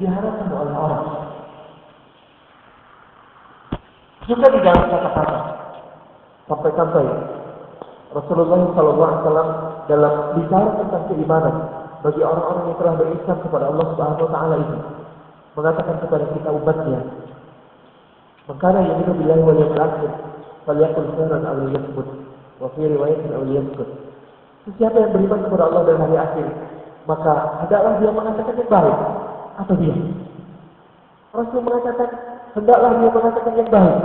diharapkan oleh orang. Juga di dalam kata-kata sampai-sampai Rasulullah SAW dalam bicara tentang keimanan bagi orang-orang yang telah berislam kepada Allah Subhanahu Wa Taala ini mengatakan kepada kita umatnya Makana yu'minu billahi wal yawmil akhir falyakul khairan aw liyasmut wa fi riwayatin aw liyaskut. Siapa yang beriman kepada Allah dan hari akhir, maka hendaklah dia mengatakan yang baik atau dia. Rasul mengatakan hendaklah dia mengatakan yang baik,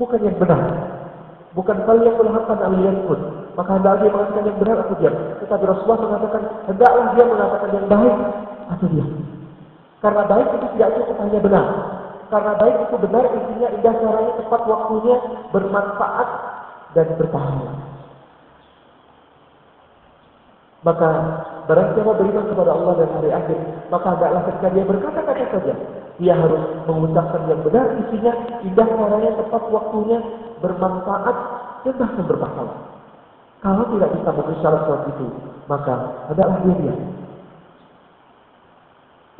bukan yang benar. Bukan falyakul haqqan aw liyaskut. Maka hendaklah dia mengatakan yang benar atau dia. Tetapi Rasulullah mengatakan hendaklah dia mengatakan yang baik atau dia. Karena baik itu tidak cukup hanya benar, karena baik itu benar, intinya indah caranya, tepat waktunya, bermanfaat dan berpahala. Maka barang siapa beriman kepada Allah dan hari akhir, maka hendaklah ketika dia berkata-kata saja, dia harus mengucapkan yang benar, isinya indah caranya, tepat waktunya, bermanfaat dan bahkan berpahala. Kalau tidak bisa memenuhi syarat-syarat itu, maka hendaklah dia diam.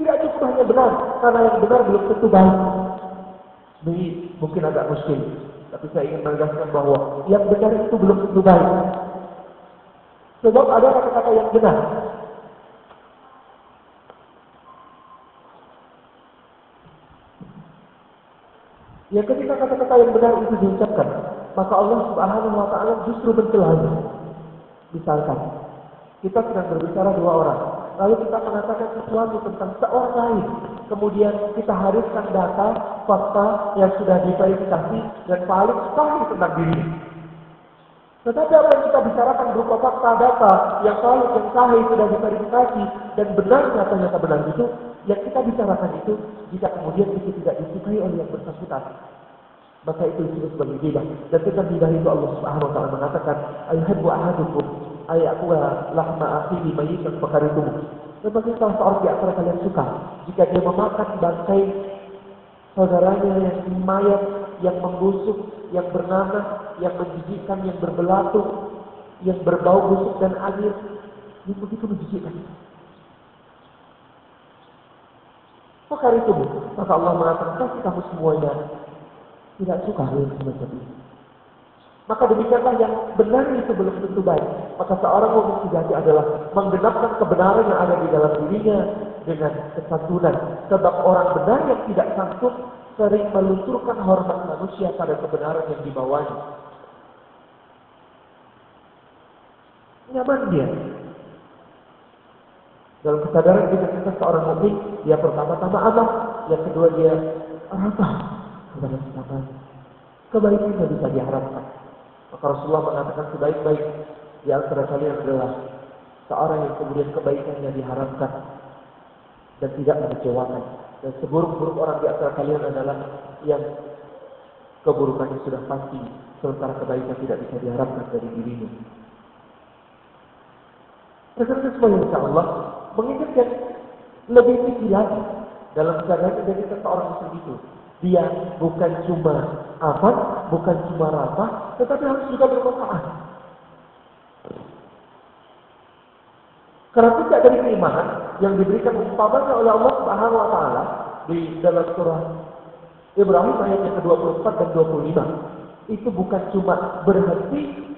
Tidak cukup hanya benar, karena yang benar belum tentu baik. Ini mungkin agak muskil, tapi saya ingin menegaskan bahwa yang benar itu belum tentu baik. Sebab ada kata-kata yang benar. Ya ketika kata-kata yang benar itu diucapkan, maka Allah Subhanahu wa taala justru mencelanya. Misalkan kita sedang berbicara dua orang, lalu kita mengatakan sesuatu tentang seorang lain. Kemudian kita haruskan data, fakta yang sudah diverifikasi dan paling sahih tentang diri. Tetapi apa bicarakan berupa fakta data yang yang sahih, sudah diverifikasi dan benar nyata-nyata benar itu, yang kita bicarakan itu jika kemudian itu tidak disukai oleh yang bersangkutan, maka itu disebut sebagai ghibah. Dan tentang ghibah itu Allah Subhanahu wa taala mengatakan, "Ayuhibbu ahadukum ayakula lahma akhihi mayyitan fakaritumu." Dan bagi salah seorang di antara kalian suka jika dia memakan bangkai saudaranya yang mayat, yang membusuk, yang bernanah, yang menjijikkan, yang berbelatu, yang berbau busuk dan air, yang begitu menjijikkan. Fakaritumu. Maka Allah mengatakan, pasti kamu semuanya tidak suka hal yang semacam ini. Maka demikianlah yang benar itu belum tentu baik. Maka seorang mukmin sejati adalah menggenapkan kebenaran yang ada di dalam dirinya dengan kesantunan. Sebab orang benar yang tidak santun sering melunturkan hormat manusia pada kebenaran yang dibawanya. Nyaman dia. Dalam kesadaran kita kita seorang mukmin, dia pertama-tama amat, yang kedua dia rasa kepada sesama. Kebaikan yang bisa diharapkan. Maka Rasulullah mengatakan sebaik-baik di antara kalian adalah seorang yang kemudian kebaikannya diharapkan dan tidak mengecewakan. Dan seburuk-buruk orang di antara kalian adalah yang keburukannya sudah pasti, sementara kebaikan tidak bisa diharapkan dari dirinya. Semuanya insya Allah mengingatkan lebih tinggi lagi dalam kesadaran dari seorang muslim itu. Dia bukan cuma aman, bukan cuma rasa, tetapi harus juga bermanfaat. Karena tidak dari keimanan yang diberikan umpamanya oleh Allah Subhanahu wa taala di dalam surah Ibrahim ayat yang ke-24 dan 25. Itu bukan cuma berhenti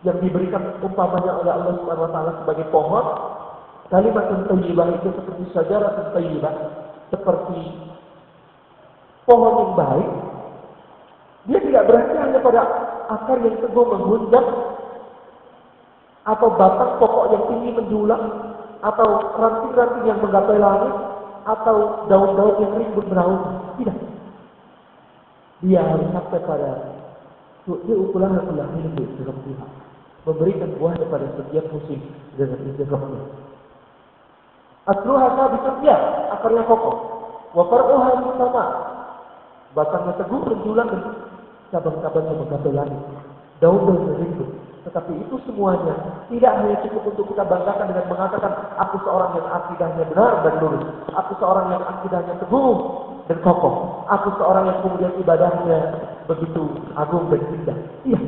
yang diberikan umpamanya oleh Allah Subhanahu wa taala sebagai pohon, kalimat thayyibah itu seperti sejarah thayyibah, seperti pohon yang baik. Dia tidak berhenti hanya pada akar yang teguh menghunjam atau batang pokok yang tinggi menjulang atau ranting-ranting yang menggapai langit atau daun-daun yang rimbun beraung. Tidak. Dia harus sampai pada dia ukuran adalah hidup dalam Tuhan memberikan buah kepada setiap musim dengan izahnya. Asluha sabitun ya, akarnya kokoh. Wa far'uha sama. Batangnya teguh menjulang dan cabang-cabangnya menggapai langit. Daun-daun rimbun. Tetapi itu semuanya tidak hanya cukup untuk kita banggakan dengan mengatakan aku seorang yang akidahnya benar dan lurus. Aku seorang yang akidahnya teguh dan kokoh. Aku seorang yang kemudian ibadahnya begitu agung dan indah. Iya,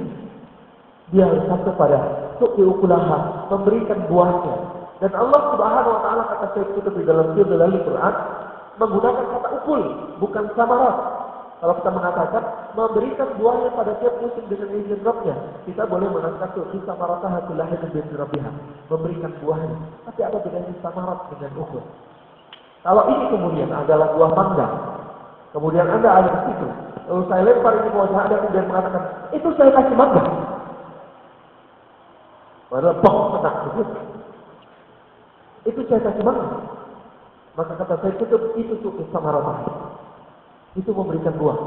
dia harus sampai pada tuki ukulaha, memberikan buahnya. Dan Allah Subhanahu wa taala kata saya itu di dalam surah Al-Qur'an, menggunakan kata ukul, bukan samarat. Kalau kita mengatakan memberikan buahnya pada tiap musim dengan izin Rabbnya, kita boleh mengatakan tuh bisa maratah lahir bin Rabbiha, memberikan buahnya. Tapi ada bedanya samarat dengan ukul. Kalau ini kemudian adalah buah mangga, kemudian anda ada di situ, lalu saya lempar ini ke wajah anda kemudian mengatakan, itu saya kasih mangga. Padahal bok tenang begitu. Itu saya kasih mangga. Maka kata saya tutup, itu tutup sama rata. Itu memberikan buah.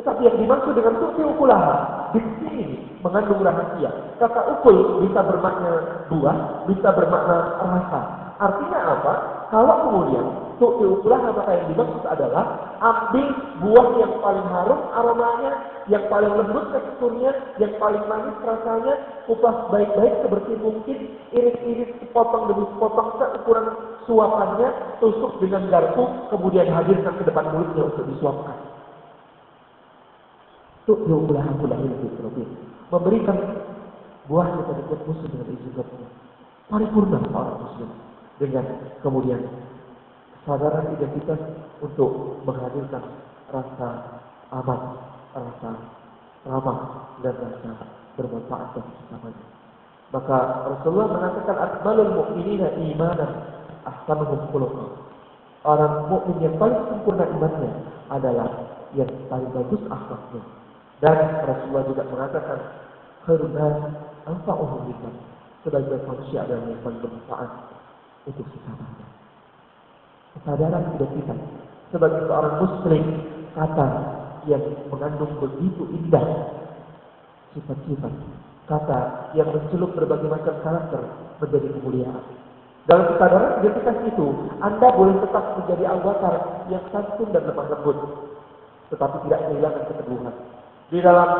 Tetapi yang dimaksud dengan tuti ukulaha di sini mengandung rahasia. Kata ukul bisa bermakna buah, bisa bermakna rasa. Artinya apa? Kalau kemudian tuti ukulaha maka yang dimaksud adalah ambil buah yang paling harum aromanya, yang paling lembut teksturnya, yang paling manis rasanya, kupas baik-baik seperti mungkin, iris-iris sepotong demi sepotong seukuran suapannya, tusuk dengan garpu, kemudian hadirkan ke depan mulutnya untuk disuapkan. Tuti ukulaha kulahil memberikan buahnya pada tiap musuh dengan izin. Paripurna orang muslim dengan kemudian kesadaran identitas untuk menghadirkan rasa aman, rasa ramah dan rasa bermanfaat bagi sesamanya. Maka Rasulullah mengatakan akmalul mu'minina imanan ahsanuhum khuluqa. Orang mukmin yang paling sempurna imannya adalah yang paling bagus akhlaknya. Dan Rasulullah juga mengatakan khairun anfa'uhum liman. Sebagai manusia adalah yang paling bermanfaat untuk sesamanya. Kesadaran identitas sebagai seorang muslim kata yang mengandung begitu indah sifat-sifat kata yang mencelup berbagai macam karakter menjadi kemuliaan. Dalam kesadaran identitas itu, Anda boleh tetap menjadi anggota yang santun dan lemah lembut, tetapi tidak kehilangan keteguhan. Di dalam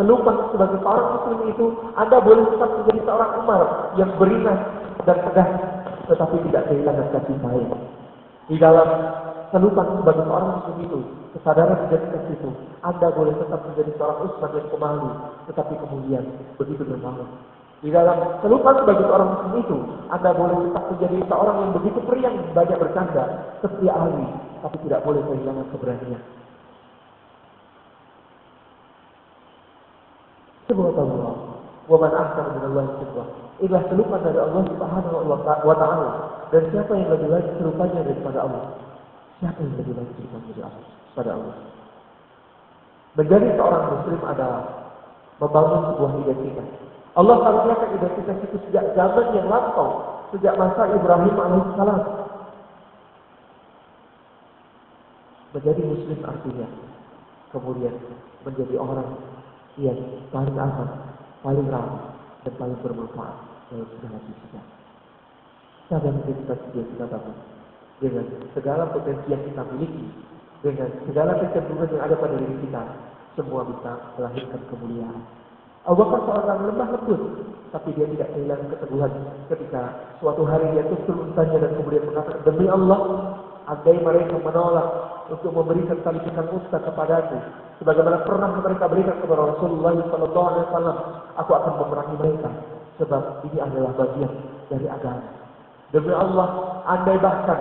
selupan sebagai seorang muslim itu, Anda boleh tetap menjadi seorang Umar yang beringas dan tegas, tetapi tidak kehilangan kasih sayang. Di dalam selupan sebagai seorang muslim itu, kesadaran identitas itu, Anda boleh tetap menjadi seorang Usman yang pemalu, tetapi kemudian begitu dermawan. Di dalam selupan sebagai seorang muslim itu, Anda boleh tetap menjadi seorang yang begitu periang, banyak bercanda, seperti Ali, tapi tidak boleh kehilangan keberanian. Semoga Allah. Wa man Allah. Inilah selupan dari Allah Subhanahu wa taala. Dan siapa yang lebih baik serupanya daripada Allah? Siapa yang lebih baik serupanya dari Allah? Pada Allah. Menjadi seorang muslim adalah membangun sebuah identitas. Allah karuniakan identitas itu sejak zaman yang lampau, sejak masa Ibrahim alaihissalam. Menjadi muslim artinya kemudian menjadi orang yang paling aman, paling ramah, dan paling bermanfaat dalam segala sisi. Sadar kita kita bangun dengan segala potensi yang kita miliki, dengan segala kecenderungan yang ada pada diri kita, semua bisa melahirkan kemuliaan. Bakar seorang lemah lembut, tapi dia tidak kehilangan keteguhan ketika suatu hari dia tutur untanya dan kemudian mengatakan, Demi Allah, andai mereka menolak untuk memberikan tali pinggang unta kepadaku, sebagaimana pernah mereka berikan kepada Rasulullah Wasallam, aku akan memerangi mereka, sebab ini adalah bagian dari agama. Demi Allah, andai bahkan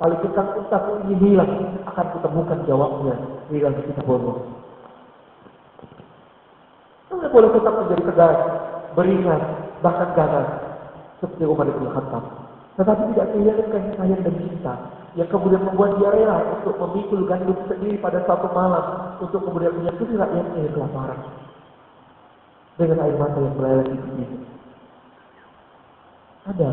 tali pinggang untaku ini hilang, akan kutemukan jawabnya di dalam kitab Allah. Anda boleh tetap menjadi tegas, beringat, bahkan ganas, seperti Umar bin Khattab. Tetapi tidak kehilangan kasih sayang dan cinta yang kemudian membuat dia rela untuk memikul gandum sendiri pada satu malam untuk kemudian menyusui rakyatnya yang kelaparan dengan air mata yang meleleh di sini. Ada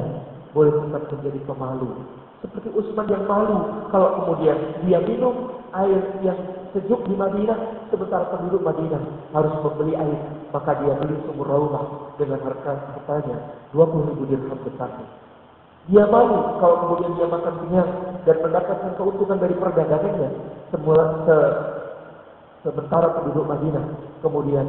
boleh tetap menjadi pemalu seperti Utsman yang malu kalau kemudian dia minum air yang sejuk di Madinah sementara penduduk Madinah harus membeli air maka dia beli sumur raunah dengan harga harganya 20 ribu dirham besarnya dia malu kalau kemudian dia makan kenyang dan mendapatkan keuntungan dari perdagangannya. Semula se, sementara penduduk Madinah kemudian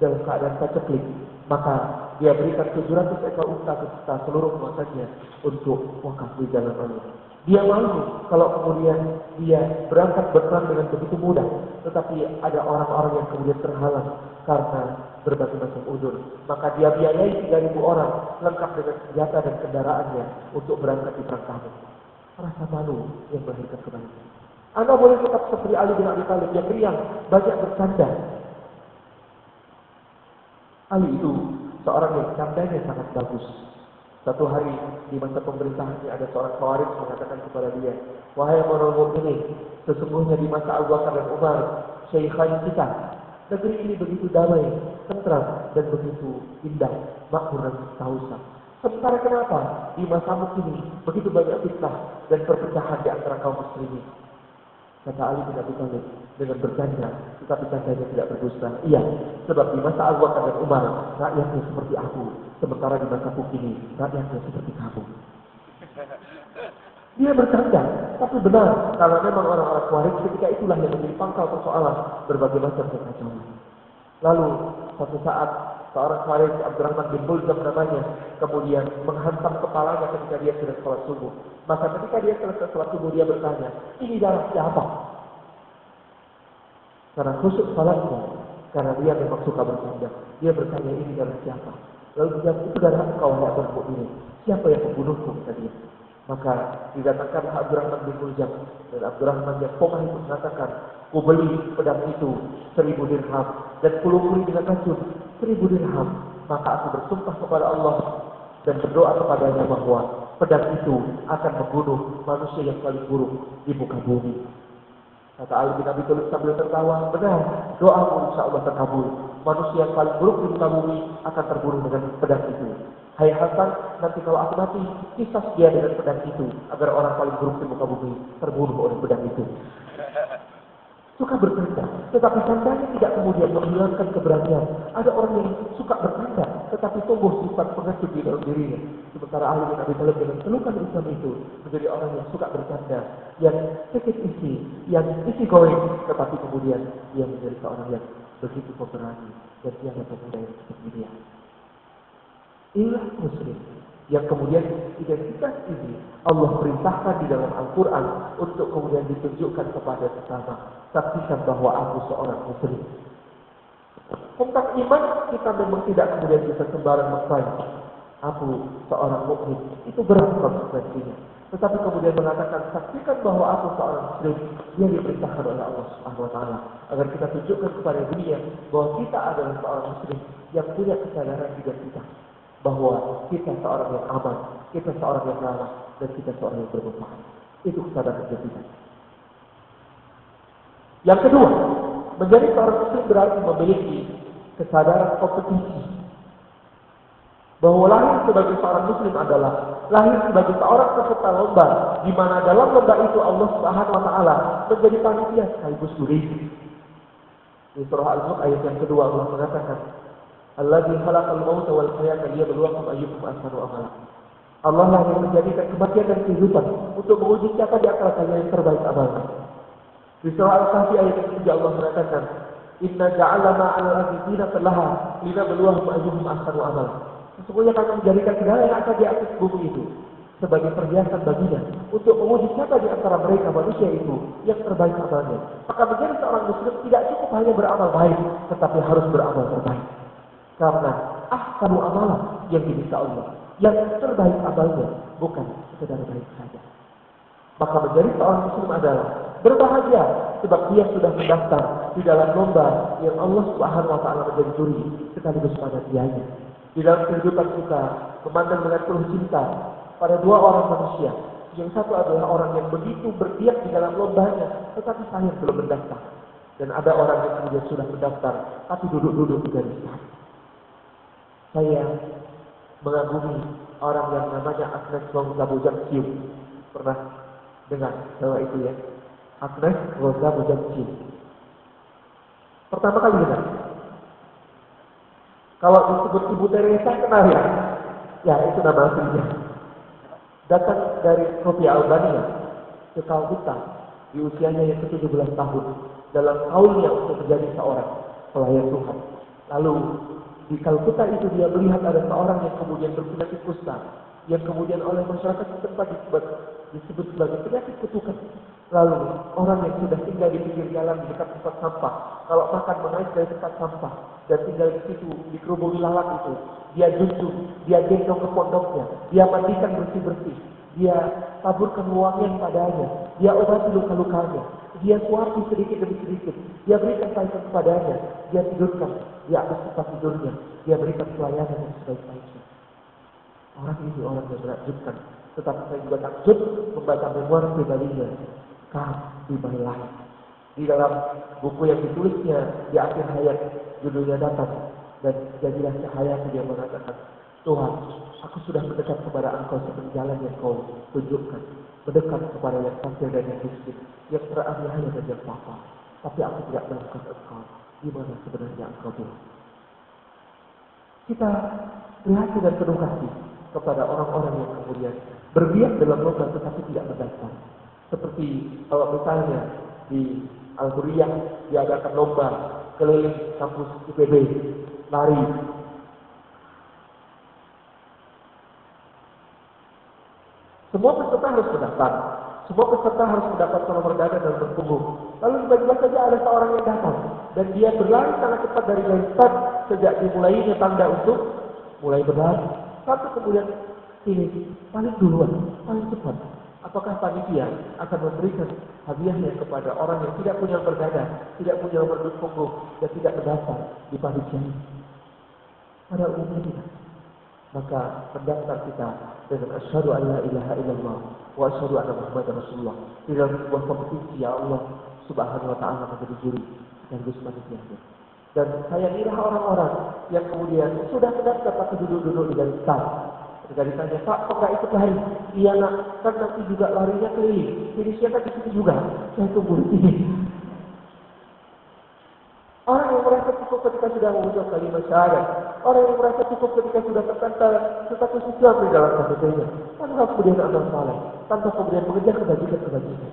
dalam keadaan paceklik, maka dia berikan 700 ekor unta beserta seluruh kuasanya untuk wakaf di jalan Allah. Dia malu kalau kemudian dia berangkat berperang dengan begitu mudah, tetapi ada orang-orang yang kemudian terhalang karena berbagai macam udur. Maka dia biayai 3.000 orang lengkap dengan senjata dan kendaraannya untuk berangkat di perang rasa malu yang melahirkan kebaikan. Anda boleh tetap seperti Ali bin Abi Thalib yang riang, banyak bercanda. Ali itu seorang yang candanya sangat bagus. Satu hari di masa pemerintahannya ada seorang khawarij mengatakan kepada dia, Wahai orang ini, sesungguhnya di masa Abu Bakar dan Umar, syekhan kita, negeri ini begitu damai, tentram, dan begitu indah, makmur dan tausan. Sementara kenapa di masa ini begitu banyak fitnah dan perpecahan di antara kaum muslimin? Kata Ali bin Abi Thalib dengan bercanda, tetapi candanya tidak berdusta. Iya, sebab di masa Abu Bakar dan Umar, rakyatnya seperti aku. Sementara di masa ini, rakyatnya seperti kamu. Dia bercanda, tapi benar, kalau memang orang-orang kuarik ketika itulah yang menjadi pangkal persoalan berbagai macam kekacauan. Lalu, suatu saat seorang Khalid Abdurrahman bin Bulzam namanya kemudian menghantam kepalanya ketika dia sudah sholat subuh. Maka ketika dia selesai sholat subuh dia bertanya, ini darah siapa? Karena khusus sholatnya, karena dia memang suka bercanda. Dia bertanya, ini darah siapa? Lalu dia itu darah engkau wahai ini. Siapa yang membunuhku? Kata dia. Maka didatangkan Abdurrahman bin Muljam dan Abdurrahman yang komah itu mengatakan, ku beli pedang itu seribu dirham dan puluh dengan racun seribu dirham. Maka aku bersumpah kepada Allah dan berdoa kepadanya bahwa pedang itu akan membunuh manusia yang paling buruk di muka bumi. Kata Ali bin Abi Thalib sambil tertawa, benar, doamu insya Allah terkabul. Manusia yang paling buruk di muka bumi akan terbunuh dengan pedang itu. Hai Hasan, nanti kalau aku mati, kisah dia dengan pedang itu, agar orang paling buruk di muka bumi terbunuh oleh pedang itu suka bercanda, tetapi candanya tidak kemudian menghilangkan keberanian. Ada orang yang suka bercanda, tetapi tumbuh sifat pengecut di dalam dirinya. Sementara ahli bin Abi Thalib dengan pelukan Islam itu menjadi orang yang suka bercanda, yang sedikit isi, yang isi going, tetapi kemudian dia menjadi seorang yang begitu pemberani dan tiada pemuda yang seperti dia. Inilah muslim yang kemudian identitas ini Allah perintahkan di dalam Al-Quran untuk kemudian ditunjukkan kepada sesama. Saksikan bahwa aku seorang muslim. Tentang iman kita memang tidak kemudian bisa sembarang mengklaim aku seorang mukmin. Itu berat konsekuensinya. Tetapi kemudian mengatakan saksikan bahwa aku seorang muslim yang diperintahkan oleh Allah Subhanahu agar kita tunjukkan kepada dunia bahwa kita adalah seorang muslim yang punya kesadaran identitas bahwa kita seorang yang aman, kita seorang yang ramah, dan kita seorang yang bermanfaat. Itu kesadaran kita. Yang kedua, menjadi seorang muslim berarti memiliki kesadaran kompetisi. Bahwa lahir sebagai seorang muslim adalah lahir sebagai seorang peserta lomba, di mana dalam lomba itu Allah Subhanahu wa taala menjadi panitia sekaligus juri. Di surah Al-Mulk ayat yang kedua Allah mengatakan, Alladzi khalaqal mauta wal hayata liyabluwakum ayyukum ahsanu amala. Allah lah yang menjadikan kematian dan kehidupan untuk menguji siapa di antara kalian yang terbaik amalnya. Di surah Al-Kahfi ayat yang ketiga Allah mengatakan, Inna ja'ala ma'al azizina tellaha lina beluahum ayyuhum ahsanu amala. Sesungguhnya kami menjadikan segala yang ada di atas bumi itu sebagai perhiasan baginya untuk menguji siapa di antara mereka manusia itu yang terbaik amalnya. Maka menjadi seorang muslim tidak cukup hanya beramal baik, tetapi harus beramal terbaik. Karena ahsanu amalan yang dimiliki Allah. Yang terbaik amalnya bukan sekedar baik saja. Maka menjadi seorang muslim adalah berbahagia sebab dia sudah mendaftar di dalam lomba yang Allah Subhanahu wa taala menjadi juri sekaligus pada dianya. Di dalam kehidupan kita memandang dengan penuh cinta pada dua orang manusia. Yang satu adalah orang yang begitu berdiam di dalam lombanya, tetapi sayang belum mendaftar. Dan ada orang yang kemudian sudah mendaftar, tapi duduk-duduk di garis. Saya mengagumi orang yang namanya Agnes Rosa Bujangciu. Pernah dengar bahwa itu ya? Agnes Rosa Bujangciu. Pertama kali dengar. Kalau disebut Ibu Teresa kenal ya? Ya, itu nama aslinya. Datang dari Kopi Albania ke Kalkuta di usianya yang ke-17 tahun dalam kaulnya untuk menjadi seorang pelayan Tuhan. Lalu di Kalkuta itu dia melihat ada seorang yang kemudian berpenyakit kusta, yang kemudian oleh masyarakat setempat disebut, disebut sebagai penyakit kutukan. Lalu orang yang sudah tinggal di pinggir jalan di dekat tempat sampah, kalau makan menaik dari tempat sampah dan tinggal di situ di kerubung lalat itu, dia junjung, dia gendong ke pondoknya, dia mandikan bersih-bersih, Dia taburkan wangian padanya. Dia obati luka-lukanya. Dia suapi sedikit demi sedikit. Dia berikan kaitan kepadanya. Dia tidurkan di atas tempat tidurnya. Dia berikan pelayanan yang sebaik-baiknya. Orang ini orang yang menakjubkan. Tetapi saya juga takjub membaca memoir pribadinya. Kau di lain. Di dalam buku yang ditulisnya di akhir hayat judulnya datang dan jadilah cahaya dia mengatakan Tuhan, aku sudah mendekat kepada engkau seperti jalan yang kau tunjukkan. Mendekat kepada yang kafir dan yang miskin, yang teraniaya dan yang papa. Tapi aku tidak melakukan engkau. Di mana sebenarnya engkau bilang? Kita prihatin dan penuh kasih kepada orang-orang yang kemudian berbiak dalam lomba tetapi tidak mendaftar. Seperti kalau misalnya di Al-Huriyah diadakan lomba keliling kampus IPB, lari. Semua peserta harus mendaftar. Semua peserta harus mendapatkan nomor dada dan berpunggung. Lalu tiba-tiba saja ada seorang yang datang. Dan dia berlari sangat cepat dari start sejak dimulainya tanda untuk mulai berlari. Sampai kemudian pilih paling duluan, paling cepat. Apakah panitia akan memberikan hadiahnya kepada orang yang tidak punya berdada, tidak punya punggung, dan tidak mendaftar di panitia Pada umumnya. Maka pendaftar kita dengan asyhadu an la ilaha illallah wa asyhadu anna muhammadar rasulullah di sebuah kompetisi ya Allah subhanahu wa ta'ala menjadi juri dan gus. Dan saya kira orang-orang yang kemudian sudah mendaftar tapi duduk-duduk di garis start jika ditanya, Pak, kok nggak ikut lari? Iya nak, kan nanti juga larinya keliling. Jadi siapa di situ juga? Saya tunggu di sini. Orang yang merasa cukup ketika sudah mengucap kalimat syahadat. Orang yang merasa cukup ketika sudah tertempel status Islam di dalam. Tanpa kemudian amal saleh. Tanpa kemudian mengejar kebajikan-kebajikan.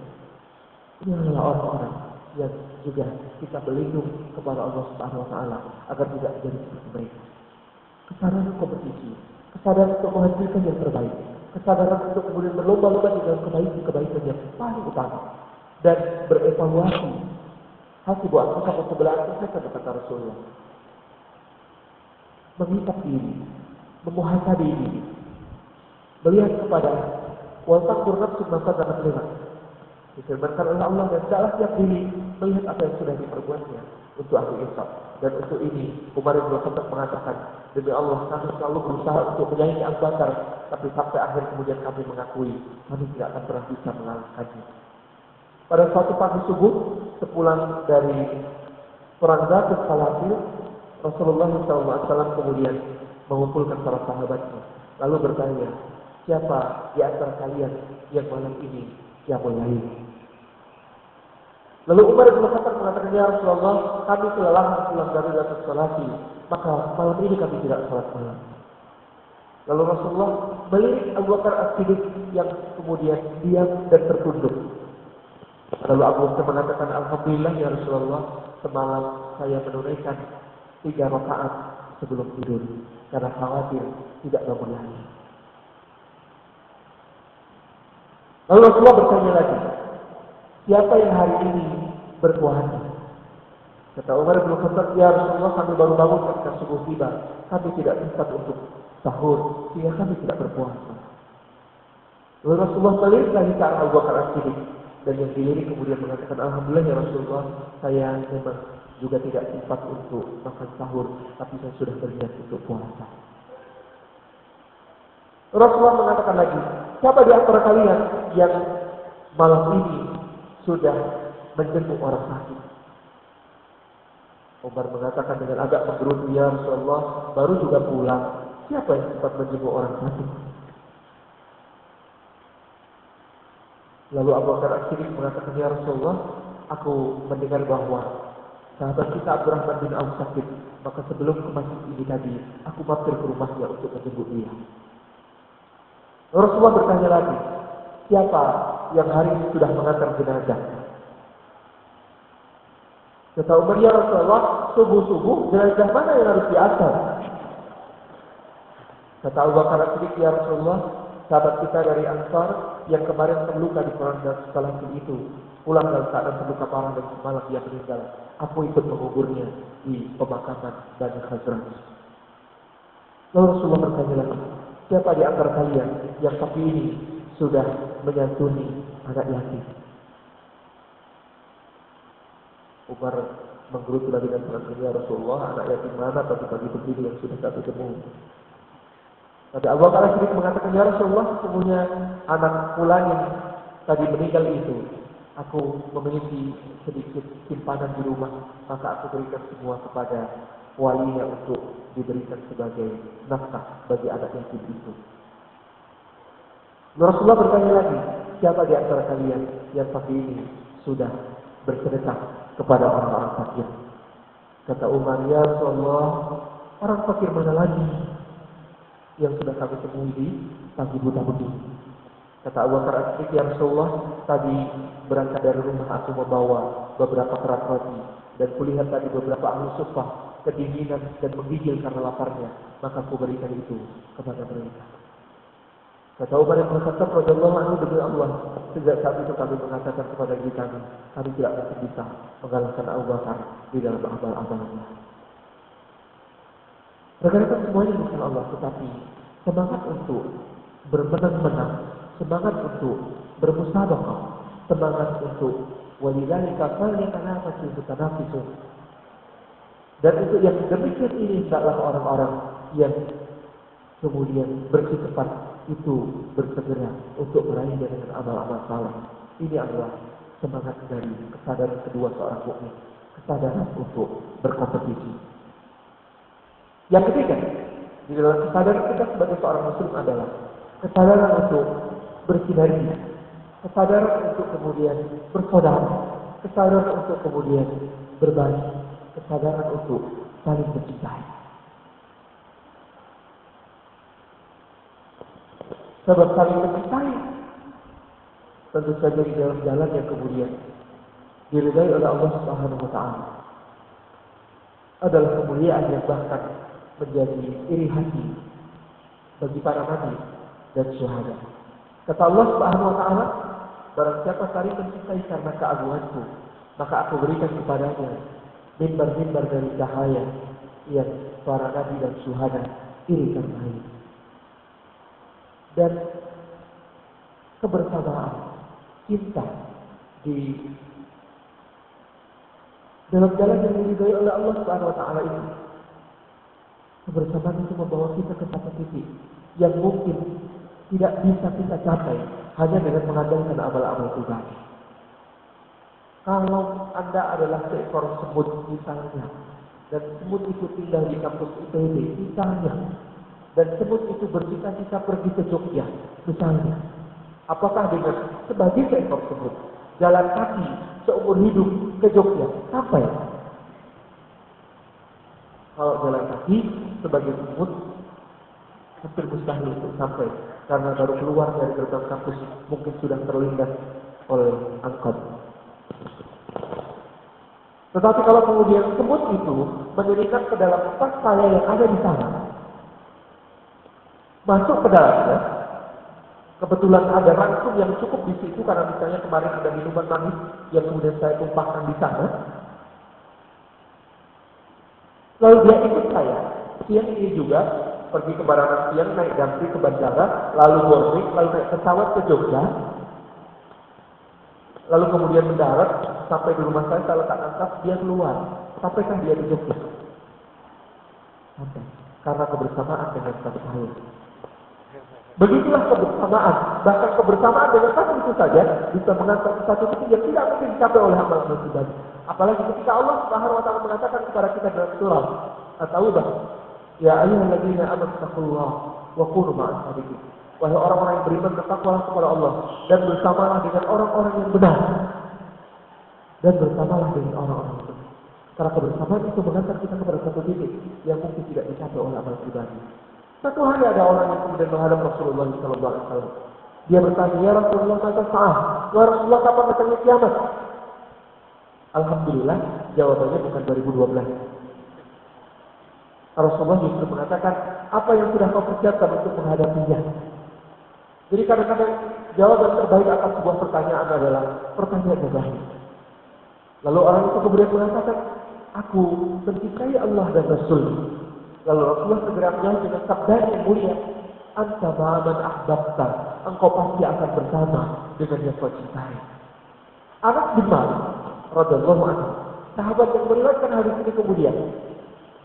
Ini adalah orang-orang yang juga kita berlindung kepada Allah Subhanahu wa taala agar tidak menjadi seperti mereka. Kesadaran kompetisi, kesadaran untuk menghasilkan yang terbaik, kesadaran untuk kemudian berlomba-lomba di dalam kebaikan-kebaikan yang paling utama, dan berevaluasi. Hasibu anfusakum sebelah kata kata Rasulullah. Meminta diri, memuhasabah diri, melihat kepada wal taqur nafsu ma qaddamat lewat. Difirmankan oleh Allah dan tidaklah tiap diri melihat apa yang sudah diperbuatnya untuk ahli insaf. Dan untuk ini Umar bin Khattab mengatakan, demi Allah kami selalu berusaha untuk menyayangi Abu Bakar, tapi sampai akhir kemudian kami mengakui kami tidak akan pernah bisa mengalahkannya. Pada suatu pagi subuh, sepulang dari perang Zatul Salafil, Rasulullah SAW kemudian mengumpulkan para sahabatnya, lalu bertanya, siapa di antara kalian yang malam ini yang mulai Lalu Umar bin Khattab mengatakan, Ya Rasulullah, kami kelelahan pulang dari atas salati, maka malam ini kami tidak salat malam. Lalu Rasulullah melirik Abu Bakar As-Siddiq yang kemudian diam dan tertunduk. Lalu Abu Bakar mengatakan, Alhamdulillah ya Rasulullah, semalam saya menunaikan tiga rakaat sebelum tidur karena khawatir tidak bangun lagi. Lalu Rasulullah bertanya lagi, siapa yang hari ini berpuasa? Kata Umar bin Khattab, ya Rasulullah kami baru bangun ketika subuh tiba. Kami tidak sempat untuk sahur, sehingga kami tidak berpuasa. Lalu Rasulullah melihat lagi ke arah Abu Bakar. Dan yang dilirik kemudian mengatakan, Alhamdulillah ya Rasulullah, saya memang juga tidak sempat untuk makan sahur, tapi saya sudah berniat untuk puasa. Rasulullah mengatakan lagi, siapa di antara kalian yang malam ini sudah menjenguk orang sakit. Umar mengatakan dengan agak menggerutu, ya Rasulullah, baru juga pulang. Siapa yang sempat menjenguk orang sakit? Lalu Abu Bakar As-Siddiq mengatakan, ya Rasulullah, aku mendengar bahwa sahabat kita Abdurrahman bin Auf sakit. Maka sebelum ke masjid ini tadi, aku mampir ke rumahnya untuk menjenguk dia. Rasulullah bertanya lagi, siapa yang hari ini sudah mengantar jenazah. Kata Umar, ya Rasulullah, subuh-subuh jenazah mana yang harus diantar? Kata Abu Bakar Siddiq, ya Rasulullah, sahabat kita dari Ansar yang kemarin terluka di perang dan setelah itu pulang dalam keadaan terluka parah dan semalam dia meninggal. Aku ikut menguburnya di pemakaman dan Khazraj. Lalu Rasulullah bertanya lagi, siapa di antara kalian yang tapi ini sudah menyantuni anak yatim. Umar menggerutu Nabi dan mengatakan, Ya Rasulullah, anak yatim mana pagi-pagi begini yang sudah tak ketemu. Tapi Abu Bakar sedikit mengatakan, Ya Rasulullah, sesungguhnya anak pulang yang tadi meninggal itu, aku memiliki sedikit simpanan di rumah, maka aku berikan semua kepada walinya untuk diberikan sebagai nafkah bagi anak yatim itu. Rasulullah bertanya lagi, siapa di antara kalian yang pagi ini sudah bersedekah kepada orang-orang fakir. Kata Umar, ya Rasulullah, orang fakir mana lagi yang sudah kami temui di pagi buta begini. Kata Abu Bakar As-Siddiq, ya Rasulullah, tadi berangkat dari rumah aku membawa beberapa kerat roti dan kulihat tadi beberapa ahli sufah kedinginan dan menggigil karena laparnya, maka aku berikan itu kepada mereka. Kata Umar bin Khattab radhiyallahu anhu demi Allah, sejak saat itu kami mengatakan kepada diri kami, kami tidak akan bisa mengalahkan Abu Bakar di dalam amal-amalnya. Rekan-rekan semuanya bukan Allah, tetapi semangat untuk bermenang-menang, semangat untuk bermusabaqah, semangat untuk walidhalika falyatanafasul mutanafisun. Dan untuk yang demikian ini adalah orang-orang yang kemudian bersifat itu bersegera untuk meraih dengan amal-amal saleh. Ini adalah semangat dari kesadaran kedua seorang mukmin, kesadaran untuk berkompetisi. Yang ketiga, di dalam kesadaran kita sebagai seorang muslim adalah kesadaran untuk bersinergi, kesadaran untuk kemudian bersaudara, kesadaran untuk kemudian berbagi, kesadaran untuk saling mencintai. sebab saling mencintai. Tentu saja di dalam jalan yang kemudian diridai oleh Allah Subhanahu wa taala. Adalah kemuliaan yang bahkan menjadi iri hati bagi para nabi dan syuhada. Kata Allah Subhanahu wa taala, barang siapa saling mencintai karena keagunganku, maka aku berikan kepadanya mimbar-mimbar dari cahaya yang para nabi dan syuhada iri karena ini dan kebersamaan cinta di dalam jalan yang diridhai oleh Allah Subhanahu wa taala ini. Kebersamaan itu membawa kita ke satu titik yang mungkin tidak bisa kita capai hanya dengan mengandalkan amal-amal pribadi. Kalau Anda adalah seekor semut misalnya, dan semut itu tinggal di kampus ITB misalnya, dan semut itu bercita-cita pergi ke Jogja, misalnya. Apakah dengan sebagai seekor semut jalan kaki seumur hidup ke Jogja sampai? Kalau jalan kaki sebagai semut hampir mustahil untuk sampai karena baru keluar dari gerbang kampus mungkin sudah terlindas oleh angkot. Tetapi kalau kemudian semut itu mendirikan ke dalam tas saya yang ada di sana, masuk ke dalamnya. Kebetulan ada ransum yang cukup di situ karena misalnya kemarin ada minuman manis yang kemudian saya tumpahkan di sana. Lalu dia ikut saya. Siang ini juga pergi ke Barangan siang naik damri ke bandara, lalu boarding, lalu naik pesawat ke Jogja. Lalu kemudian mendarat sampai di rumah saya kalau tak angkat dia keluar. Sampaikah dia di Jogja? Sampai. Karena kebersamaan dengan satu saya. Begitulah kebersamaan. Bahkan kebersamaan dengan satu itu saja bisa mengangkat satu titik yang tidak mungkin dicapai oleh amal pribadi. Apalagi ketika Allah Subhanahu wa taala mengatakan kepada kita dalam surah At-Taubah, "Ya ayyuhalladzina amanu taqullaha wa kunu ma'as shadiqin." Wahai orang-orang yang beriman bertakwalah kepada Allah dan bersamalah dengan orang-orang yang benar. Dan bersamalah dengan orang-orang yang benar. Karena kebersamaan itu mengantar kita kepada satu titik yang mungkin tidak dicapai oleh amal pribadi. Satu hari ada orang yang kemudian menghadap Rasulullah SAW. Dia bertanya, Ya Rasulullah, kata sah. Ya Rasulullah, kapan datangnya kiamat? Alhamdulillah, jawabannya bukan 2012. Rasulullah justru mengatakan, apa yang sudah kau persiapkan untuk menghadapinya? Jadi kadang-kadang jawaban terbaik atas sebuah pertanyaan adalah pertanyaan yang baik. Lalu orang itu kemudian mengatakan, aku mencintai Allah dan Rasul. Lalu Rasulullah segera menjawab dengan sabda yang mulia, Anta ma'aman ahbabta. engkau pasti akan bersama dengan yang kau cintai. Anas bin Malik radhiyallahu anhu, sahabat yang meriwayatkan hadis ini kemudian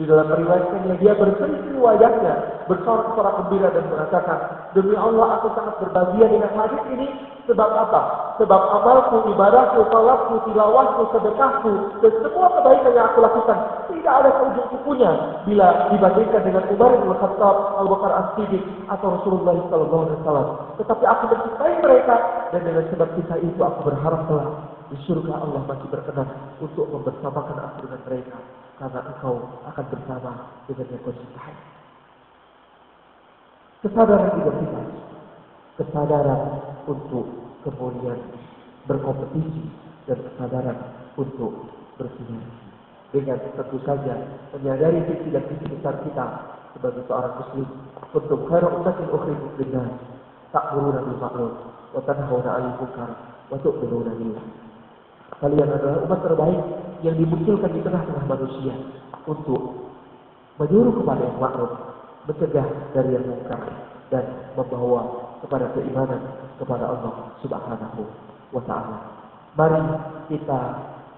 di dalam riwayatnya dia berseri wajahnya, bersorak-sorak gembira dan mengatakan, Demi Allah aku sangat berbahagia dengan hadis ini. Sebab apa? Sebab amalku, ibadahku, salatku, tilawahku, sedekahku, dan semua kebaikan yang aku lakukan tidak ada seujung kukunya bila dibandingkan dengan Umar bin Khattab, Abu Bakar As-Siddiq atau Rasulullah sallallahu alaihi wasallam. Tetapi aku mencintai mereka dan dengan sebab cinta itu aku berharap telah di surga Allah masih berkenan untuk membersamakan aku dengan mereka karena engkau akan bersama dengan yang kau cintai. Kesadaran identitas, kesadaran untuk kemudian berkompetisi dan kesadaran untuk bersinergi. Dengan tentu saja menyadari visi dan visi besar kita sebagai seorang muslim untuk khairu ummatin ukhrijat lin-nas ta'muruna bil ma'ruf wa tanhauna 'anil munkar wa tu'minuna billah. Kalian adalah umat terbaik yang dimunculkan di tengah-tengah manusia untuk menyuruh kepada yang ma'ruf, mencegah dari yang munkar dan membawa kepada keimanan kepada Allah Subhanahu wa taala. Mari kita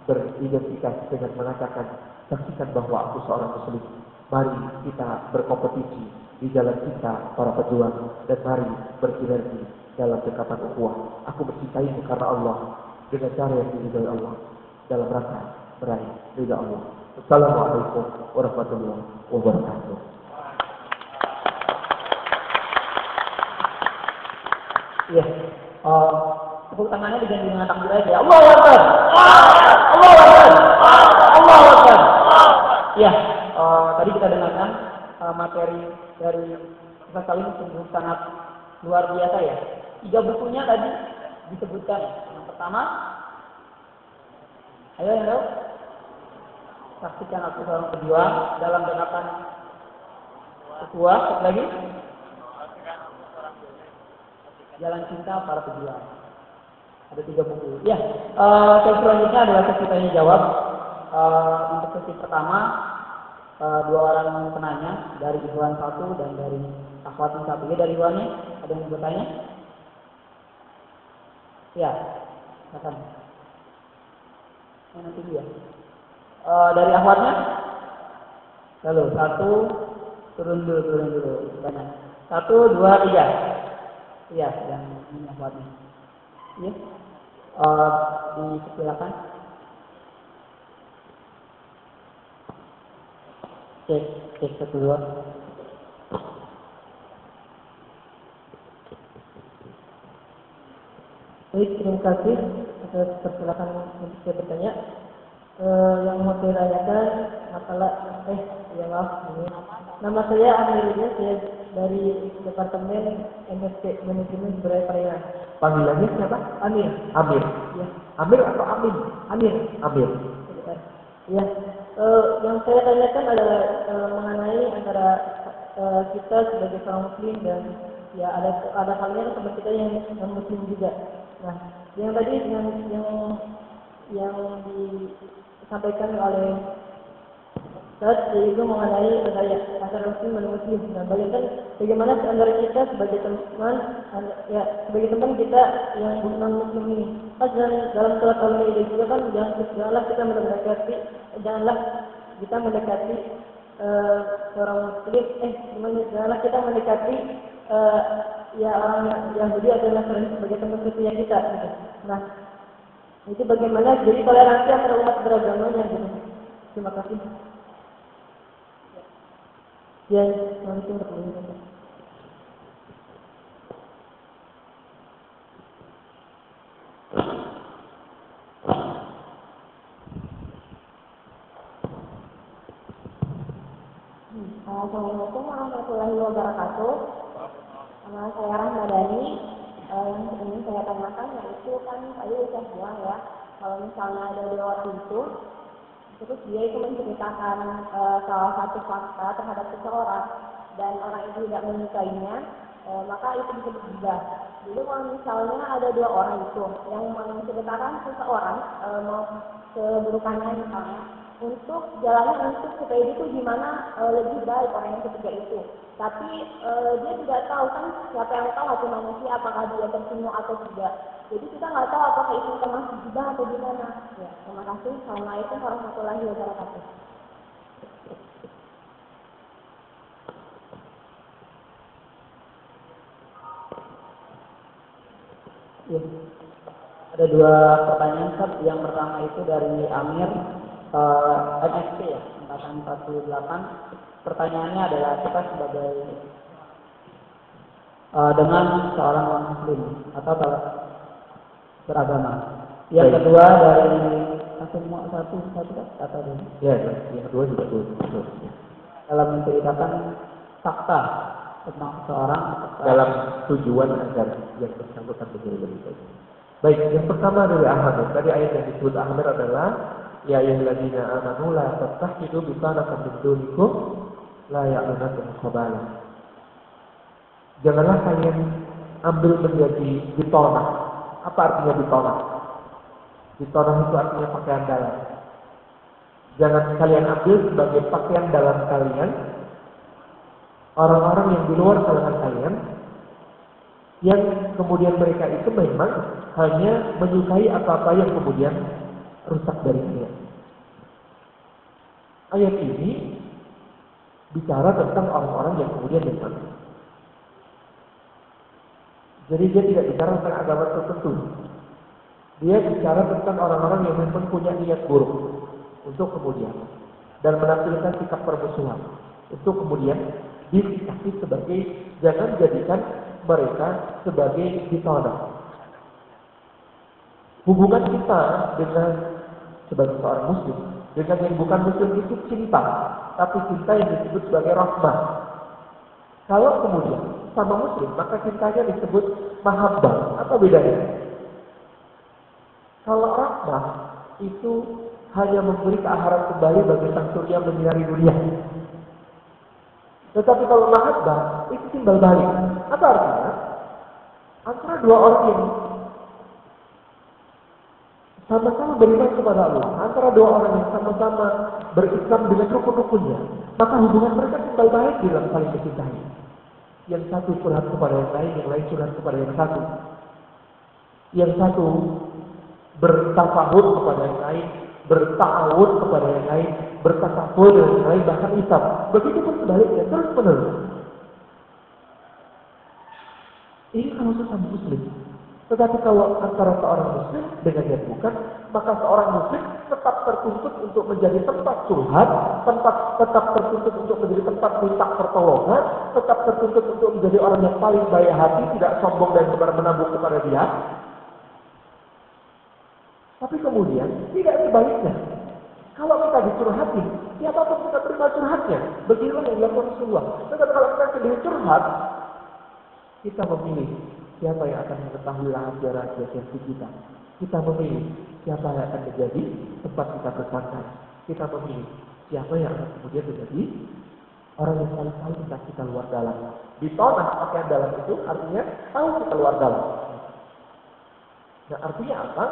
beridentitas dengan mengatakan saksikan bahwa aku seorang muslim. Mari kita berkompetisi di jalan kita para pejuang dan mari bersinergi dalam dekatan ukhuwah. Aku mencintaimu karena Allah dengan cara yang diridhoi Allah dalam rangka meraih ridha Allah. Assalamualaikum warahmatullahi wabarakatuh. Iya. Uh, tepuk tangannya diganti dengan takbir aja. Allah Akbar. Allah Akbar. Allah Akbar. Ya, uh, tadi kita dengarkan uh, materi dari Ustaz Salim sungguh sangat luar biasa ya. Tiga bukunya tadi disebutkan. Yang pertama, ayo yang tahu, saksikan aku seorang pejuang dalam dekatan ketua. Satu lagi, Jalan Cinta Para Pejuang. Ada tiga buku. Ya, uh, selanjutnya adalah sesi tanya jawab. Uh, untuk sesi pertama, uh, dua orang penanya dari Ikhwan satu dan dari Akhwat satu. Ya, dari Ikhwannya ada yang bertanya? Ya, silakan. Nanti dia. Uh, dari Akhwatnya? Lalu satu, turun dulu, turun dulu, banyak. Satu, dua, tiga. Iya, yang ini akhwatnya. Iya. Uh, dipersilakan. Cek, cek satu dua. Baik, terima kasih atas persilakan untuk saya bertanya. Uh, yang mau saya tanyakan masalah eh ya maaf ini nama saya Amirullah saya dari Departemen MSP Manajemen Budaya Perairan. Panggilannya siapa? Amir. Amir. Ya, Amir atau Amin? Amir. Amir. Ya, eh, yang saya tanyakan adalah eh, mengenai antara eh, kita sebagai seorang muslim dan ya ada ada halnya sama kita yang non muslim juga. Nah, yang tadi yang yang yang disampaikan oleh Ustaz yaitu mengenai budaya antara muslim dan muslim. Nah, bagaimana bagaimana antara kita sebagai teman ya sebagai teman kita yang non muslim ini. Pas dalam surat al-Maidah juga kan jangan janganlah kita mendekati janganlah kita mendekati uh, seorang muslim eh janganlah kita mendekati uh, ya orang Yahudi atau Nasrani sebagai teman setia kita. Gitu. Nah, itu bagaimana jadi toleransi antara umat beragamanya gitu. Terima kasih. Ya, nanti bertanya. Assalamualaikum warahmatullahi wabarakatuh. Nama saya Rahmadani. Yang ingin saya tanyakan yaitu kan tadi saya bilang ya, kalau misalnya ada dua orang itu, terus dia itu menceritakan eh, salah satu fakta terhadap seseorang dan orang itu tidak menyukainya, eh, maka itu disebut gibah. Jadi kalau misalnya ada dua orang itu yang menceritakan seseorang eh, mau keburukannya misalnya, untuk jalannya untuk supaya itu gimana e, lebih baik orang yang ketiga itu. Tapi e, dia tidak tahu kan siapa yang tahu hati manusia apakah dia tersinggung atau tidak. Jadi kita nggak tahu apakah itu termasuk gibah atau gimana. Ya, terima kasih. Assalamualaikum warahmatullahi wabarakatuh. Ya. Ada dua pertanyaan, Sab. Yang pertama itu dari Amir uh, eh, ya, angkatan 48. Pertanyaannya adalah kita sebagai uh, dengan seorang orang muslim atau beragama. Yang Baik. kedua dari satu satu satu atau dari ya, ya, yang kedua juga betul. Dalam menceritakan fakta tentang seseorang dalam tujuan agar yang bersangkutan menjadi lebih baik. Baik, yang pertama dari Ahmad. Tadi ayat yang disebut Ahmad adalah Ya ayyuhalladzina amanu la tattakhidu bitanatan min dunikum la ya'lunakum khabala. Janganlah kalian ambil menjadi bitona. Apa artinya bitona? Bitona itu artinya pakaian dalam. Jangan kalian ambil sebagai pakaian dalam kalian orang-orang yang di luar kalangan kalian yang kemudian mereka itu memang hanya menyukai apa-apa yang kemudian rusak dari dia. Ayat ini bicara tentang orang-orang yang kemudian beriman. Jadi dia tidak bicara tentang agama tertentu. Dia bicara tentang orang-orang yang memang punya niat buruk untuk kemudian dan menampilkan sikap permusuhan untuk kemudian disikapi sebagai jangan jadikan mereka sebagai ditolak. Hubungan kita dengan sebagai seorang muslim dengan yang bukan muslim itu cinta, tapi cinta yang disebut sebagai rahmah. Kalau kemudian sama muslim, maka cintanya disebut mahabbah. Apa bedanya? Kalau rahmah itu hanya memberi keaharan kembali bagi sang surya menyinari dunia. Tetapi kalau mahabbah itu timbal balik. Apa artinya? Antara dua orang yang sama-sama beriman kepada Allah, antara dua orang yang sama-sama berislam dengan rukun-rukunnya, maka hubungan mereka timbal baik di dalam saling mencintai. Yang satu curhat kepada yang lain, yang lain curhat kepada yang satu. Yang satu bertafahud kepada yang lain, bertawud kepada yang lain, bertasaful dengan yang lain, bahkan isap. Begitu pun sebaliknya, terus menerus. Ini kalau sesama muslim. Tetapi kalau antara seorang muslim dengan yang bukan, maka seorang muslim tetap tertuntut untuk menjadi tempat curhat, tempat tetap tertuntut untuk menjadi tempat minta pertolongan, tetap tertuntut untuk menjadi orang yang paling baik hati, tidak sombong dan sebar menabung kepada dia. Tapi kemudian tidak sebaliknya. Kalau kita dicurhati, siapa pun kita terima curhatnya. Beginilah yang dilakukan Rasulullah. Tetapi kalau kita sendiri curhat, kita memilih siapa yang akan mengetahui rahasia-rahasia hati kita. Kita memilih siapa yang akan menjadi tempat kita bersantai. Kita memilih siapa yang akan kemudian menjadi orang yang paling tahu tentang kita luar dalam. Ditonah pakaian dalam itu artinya tahu kita luar dalam. Nah artinya apa?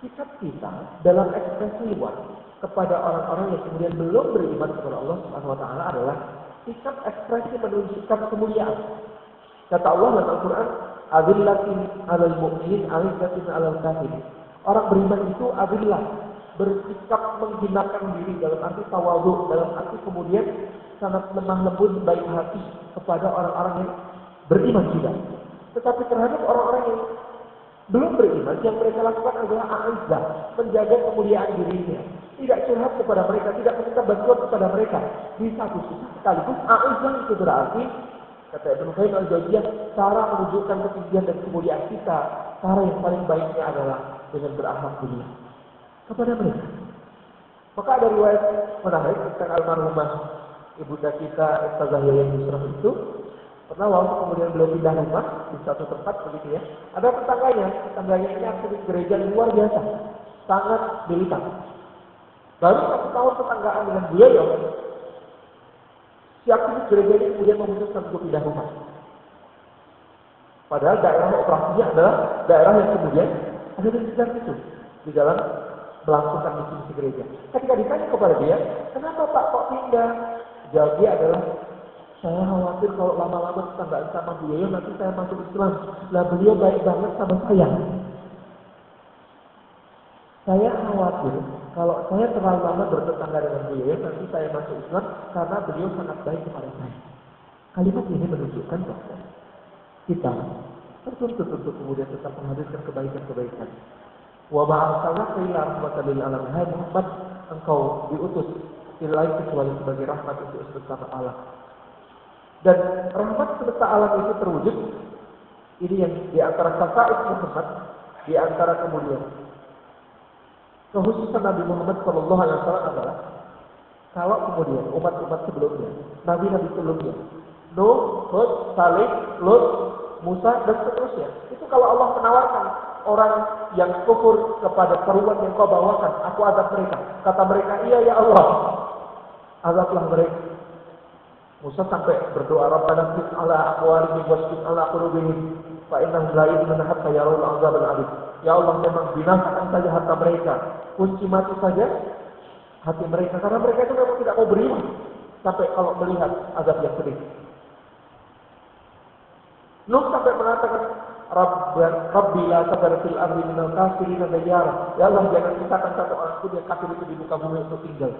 Sikap kita dalam ekspresi luar kepada orang-orang yang kemudian belum beriman kepada Allah Subhanahu wa taala adalah sikap ekspresi menunjukkan kemuliaan. Kata Allah dalam Al-Qur'an, Adillatin alal mu'minin, alillatin alal kafir. Orang beriman itu adillah, bersikap menghinakan diri dalam arti tawadhu, dalam arti kemudian sangat lemah lembut, baik hati kepada orang-orang yang beriman juga. Tetapi terhadap orang-orang yang belum beriman, yang mereka lakukan adalah aizah, menjaga kemuliaan dirinya. Tidak curhat kepada mereka, tidak meminta bantuan kepada mereka. Di satu sisi sekaligus aizah itu berarti Kata Ibnu Qayyim al-Jauziyah, cara menunjukkan ketinggian dan kemuliaan kita, cara yang paling baiknya adalah dengan berakhlak dunia kepada mereka. Maka ada riwayat menarik tentang almarhumah ibunda kita Ustazah Yayan Yusraf itu pernah waktu kemudian beliau pindah rumah di satu tempat begitu ya. Ada tetangganya, tetangganya ini aktivis gereja luar biasa, sangat militan. Baru satu tahun tetanggaan dengan beliau, Aktivis gereja ini kemudian memutuskan untuk pindah rumah. Padahal daerah operasinya adalah daerah yang kemudian ada di sekitar itu. Di dalam melangsungkan misi-misi gereja. Ketika ditanya kepada dia, kenapa Pak kok pindah? Jawab dia adalah, saya khawatir kalau lama-lama kita nggak sama beliau, nanti saya masuk Islam. Lah beliau baik banget sama saya. Saya khawatir kalau saya terlalu lama bertetangga dengan beliau, nanti saya masuk Islam karena beliau sangat baik kepada saya. Kalimat ini menunjukkan bahwa kita tertuntut untuk kemudian tetap menghadirkan kebaikan-kebaikan. Wa ma'arsalnaka illa rahmatan lil alamin. Hai Muhammad, engkau diutus lain kecuali sebagai rahmat untuk semesta alam. Dan rahmat semesta alam itu terwujud ini yang di antara kafa'id Muhammad, di antara kemudian kekhususan Nabi Muhammad Shallallahu Alaihi Wasallam adalah kalau kemudian umat-umat sebelumnya, nabi-nabi sebelumnya, Nuh, Hud, Saleh, Lut, Musa dan seterusnya. Itu kalau Allah menawarkan orang yang kufur kepada seruan yang kau bawakan, aku azab mereka. Kata mereka, iya ya Allah, azablah mereka. Musa sampai berdoa, Rabbana fit ala aqwalihim wasfit ala qulubihim fa innahum la yu'minuna hatta yarawul azab al-alim. Ya Allah memang binasakan saja harta mereka. Kunci mati saja hati mereka karena mereka itu memang tidak mau beriman sampai kalau melihat azab yang pedih. Nuh sampai mengatakan Rabbi la tadar fil ardi minal kafirin dayyara. Ya Allah jangan ciptakan satu orang pun yang kafir itu di muka bumi untuk tinggal.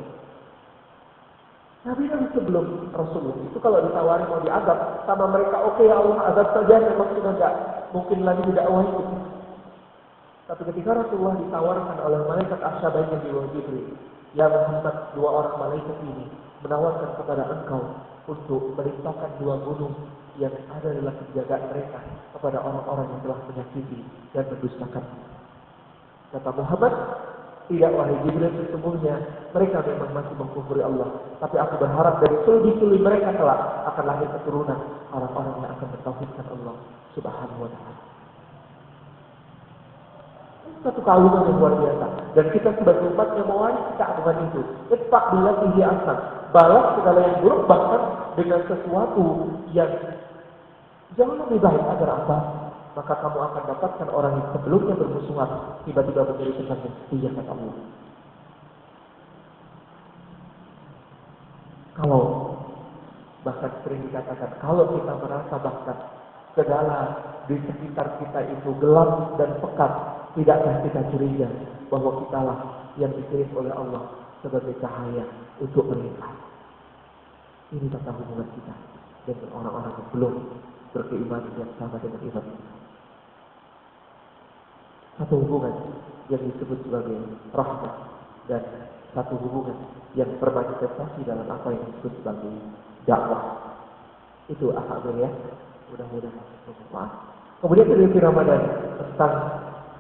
Nabi Nabi sebelum Rasulullah itu kalau ditawari mau diazab sama mereka oke okay, ya Allah azab saja memang sudah tidak mungkin lagi tidak wahyu. Tapi ketika Rasulullah ditawarkan oleh malaikat asyabain yang di Jibril, ya Muhammad dua orang malaikat ini menawarkan kepada engkau untuk merintahkan dua gunung yang ada dalam penjagaan mereka kepada orang-orang yang telah menyakiti dan mendustakan. Kata Muhammad, tidak wahai Jibril sesungguhnya mereka memang masih mengkufuri Allah. Tapi aku berharap dari sulbi-sulbi mereka telah akan lahir keturunan orang-orang yang akan bertauhidkan Allah Subhanahu wa taala. Satu kawinan yang luar biasa. Dan kita sebagai umat yang mewari keagungan itu. Itfaq bila tinggi asal. Balas segala yang buruk bahkan dengan sesuatu yang jauh lebih baik agar apa? Maka kamu akan dapatkan orang yang sebelumnya bermusuhan tiba-tiba menjadi teman yang setia kata Allah. Kalau bahkan sering dikatakan kalau kita merasa bahkan segala di sekitar kita itu gelap dan pekat, tidakkah kita curiga bahwa kitalah yang dikirim oleh Allah sebagai cahaya untuk mereka. Ini tentang hubungan kita dengan orang-orang yang belum berkeimanan yang sama dengan iman kita. Satu hubungan yang disebut sebagai rahmat dan satu hubungan yang bermanifestasi dalam apa yang disebut sebagai dakwah. Itu akhir Mudah-mudahan bermanfaat. Kemudian dari Ramadan tentang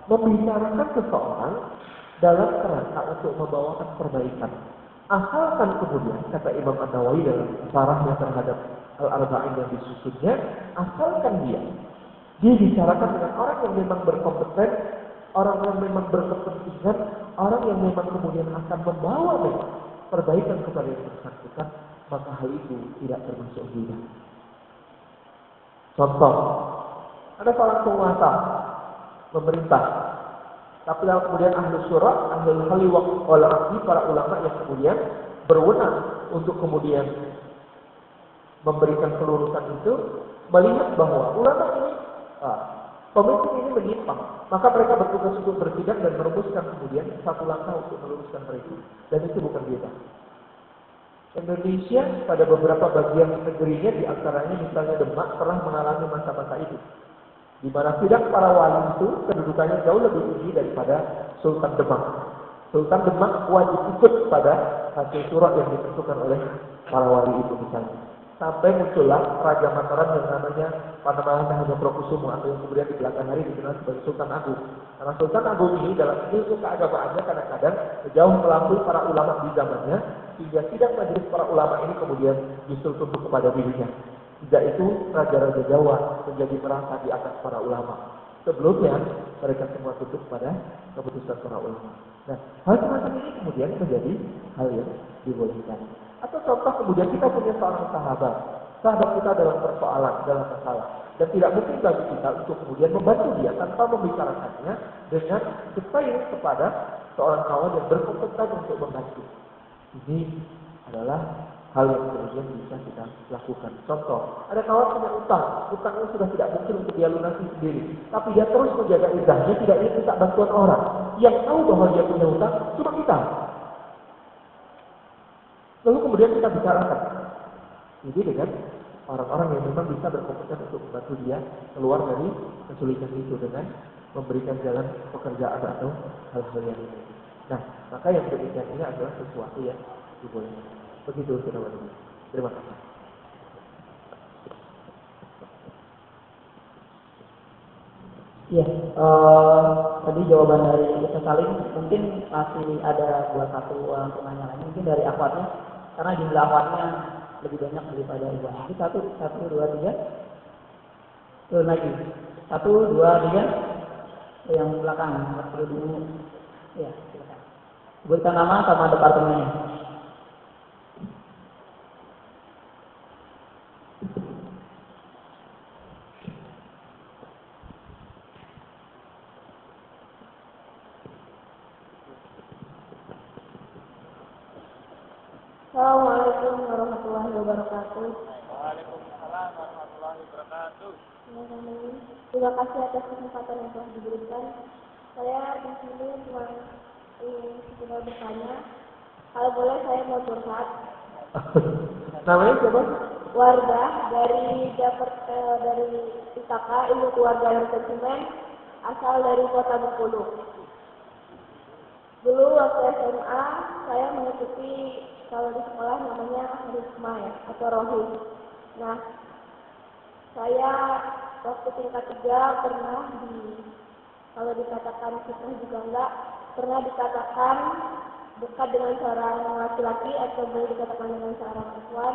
membicarakan seseorang dalam kerangka untuk membawakan perbaikan. Asalkan kemudian kata Imam An-Nawawi dalam sarahnya terhadap Al-Arba'in yang disusunnya, asalkan dia dia bicarakan dengan orang yang memang berkompeten, orang yang memang berkepentingan, orang yang memang kemudian akan membawa memang perbaikan kepada yang bersangkutan, maka hal itu tidak termasuk hina. Contoh, ada seorang penguasa pemerintah. Tapi lalu kemudian ahli surat, ahli hali waktu para ulama yang kemudian berwenang untuk kemudian memberikan pelurusan itu melihat bahwa ulama ini ah, pemimpin ini menyimpang. Maka mereka bertugas untuk bertindak dan merumuskan kemudian satu langkah untuk meluruskan mereka. Dan itu bukan beda Indonesia pada beberapa bagian negerinya di antaranya misalnya Demak pernah mengalami masa-masa itu di mana sidang para wali itu kedudukannya jauh lebih tinggi daripada Sultan Demak. Sultan Demak wajib ikut pada hasil surat yang ditentukan oleh para wali itu misalnya. Sampai muncullah Raja Mataram yang namanya Panembahan Hanya Prokusumo atau yang kemudian di belakang hari dikenal sebagai Sultan Agung. Karena Sultan Agung ini dalam ilmu keagamaannya kadang-kadang jauh melampaui para ulama di zamannya sehingga sidang majelis para ulama ini kemudian justru tunduk kepada dirinya. Tidak itu raja-raja Jawa menjadi merasa di atas para ulama. Sebelumnya mereka semua tunduk pada keputusan para ulama. Nah, hal semacam ini kemudian menjadi hal yang dibolehkan. Atau contoh kemudian kita punya seorang sahabat, sahabat kita dalam persoalan, dalam masalah. Dan tidak mungkin bagi kita untuk kemudian membantu dia tanpa membicarakannya dengan detail kepada seorang kawan yang berkompeten untuk membantu. Ini adalah hal yang kemudian bisa kita lakukan. Contoh, ada kawan punya utang, utangnya sudah tidak mungkin untuk dia lunasi sendiri, tapi dia terus menjaga izahnya, tidak ingin minta bantuan orang. Yang tahu bahwa dia punya utang cuma kita. Lalu kemudian kita bicarakan. Jadi dengan orang-orang yang memang bisa berkompeten untuk membantu dia keluar dari kesulitan itu dengan memberikan jalan pekerjaan atau hal-hal yang lain. Nah, maka yang demikian ini adalah sesuatu yang dibolehkan. Begitu saudara Terima kasih. Iya, uh, tadi jawaban dari Ustaz Salim mungkin masih ada dua satu orang penanya lain mungkin dari akhwatnya karena jumlah akhwatnya lebih banyak daripada ibu. Jadi satu, satu, dua, tiga, turun lagi. Satu, dua, tiga, yang belakang, satu, dua, ya. Berikan nama sama departemennya. Assalamualaikum warahmatullahi wabarakatuh. Waalaikumsalam warahmatullahi wabarakatuh. Terima kasih atas kesempatan yang telah diberikan. Saya di sini cuma sekedar bertanya. Kalau boleh saya mau curhat. Namanya siapa? Warga dari Dapur eh, dari IKK Ilmu Keluarga dan Konsumen asal dari Kota Bengkulu. Dulu waktu SMA saya mengikuti kalau di sekolah namanya Risma ya atau Rohim. Nah, saya waktu tingkat tiga pernah di kalau dikatakan fitnah juga enggak pernah dikatakan dekat dengan seorang laki-laki atau boleh dikatakan dengan seorang perempuan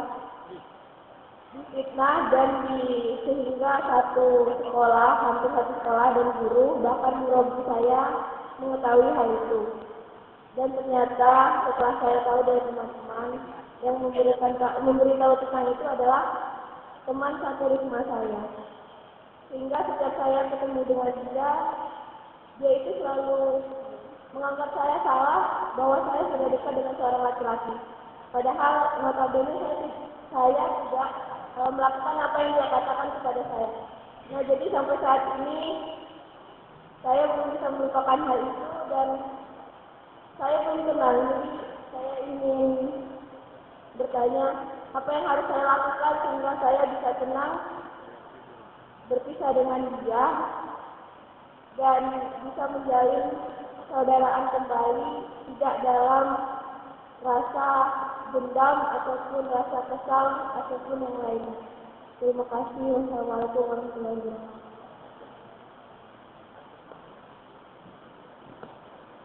fitnah dan di sehingga satu sekolah hampir satu sekolah dan guru bahkan guru saya mengetahui hal itu dan ternyata setelah saya tahu dari teman-teman yang memberikan memberitahu tentang itu adalah teman satu rumah saya. Sehingga setiap saya ketemu dengan dia, dia itu selalu menganggap saya salah bahwa saya sudah dekat dengan seorang laki-laki. Padahal notabene saya, saya tidak uh, melakukan apa yang dia katakan kepada saya. Nah jadi sampai saat ini saya belum bisa melupakan hal itu dan saya belum kenal, saya ingin bertanya apa yang harus saya lakukan sehingga saya bisa tenang berpisah dengan dia dan bisa menjalin saudaraan kembali tidak dalam rasa dendam ataupun rasa kesal ataupun yang lain. Terima kasih. Wassalamualaikum warahmatullahi wabarakatuh.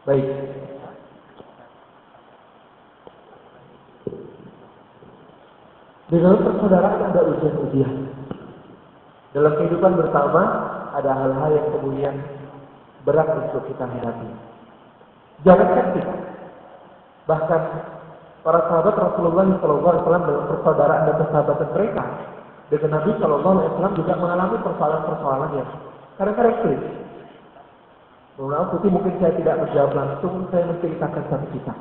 Baik. Di dalam persaudaraan ada ujian-ujian. Dalam kehidupan bersama ada hal-hal yang kemudian berat untuk kita hadapi. Jangan sakit. Bahkan para sahabat Rasulullah SAW dalam persaudaraan dan persahabatan mereka dengan Nabi SAW juga mengalami persoalan-persoalan yang kadang-kadang sulit. Mohon mungkin saya tidak menjawab langsung, saya menceritakan satu kisah.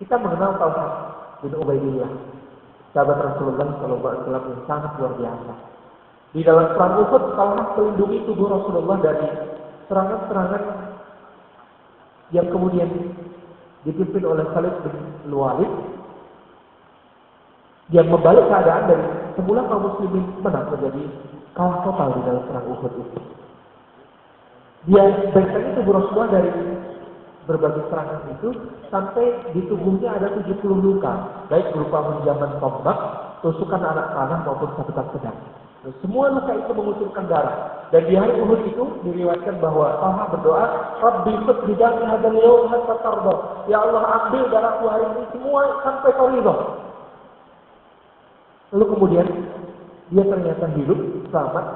Kita mengenal Talha bin Ubaidillah, sahabat Rasulullah SAW yang sangat luar biasa. Di dalam perang Uhud, Talha melindungi tubuh Rasulullah dari serangan-serangan yang kemudian dipimpin oleh Khalid bin Luwalid yang membalik keadaan dari semula kaum muslimin menang menjadi kalah total di dalam perang Uhud itu. Dia benteng tubuh Rasulullah dari berbagai serangan itu sampai di tubuhnya ada 70 luka, baik berupa menjaman tombak, tusukan anak panah maupun sabetan pedang. Semua luka itu mengucurkan darah. Dan di hari Uhud itu diriwayatkan bahwa Talha berdoa, Rabbi khud bidami hadal yawm hatta. Ya Allah ambil darahku hari ini semua sampai kau. Lalu kemudian dia ternyata hidup selamat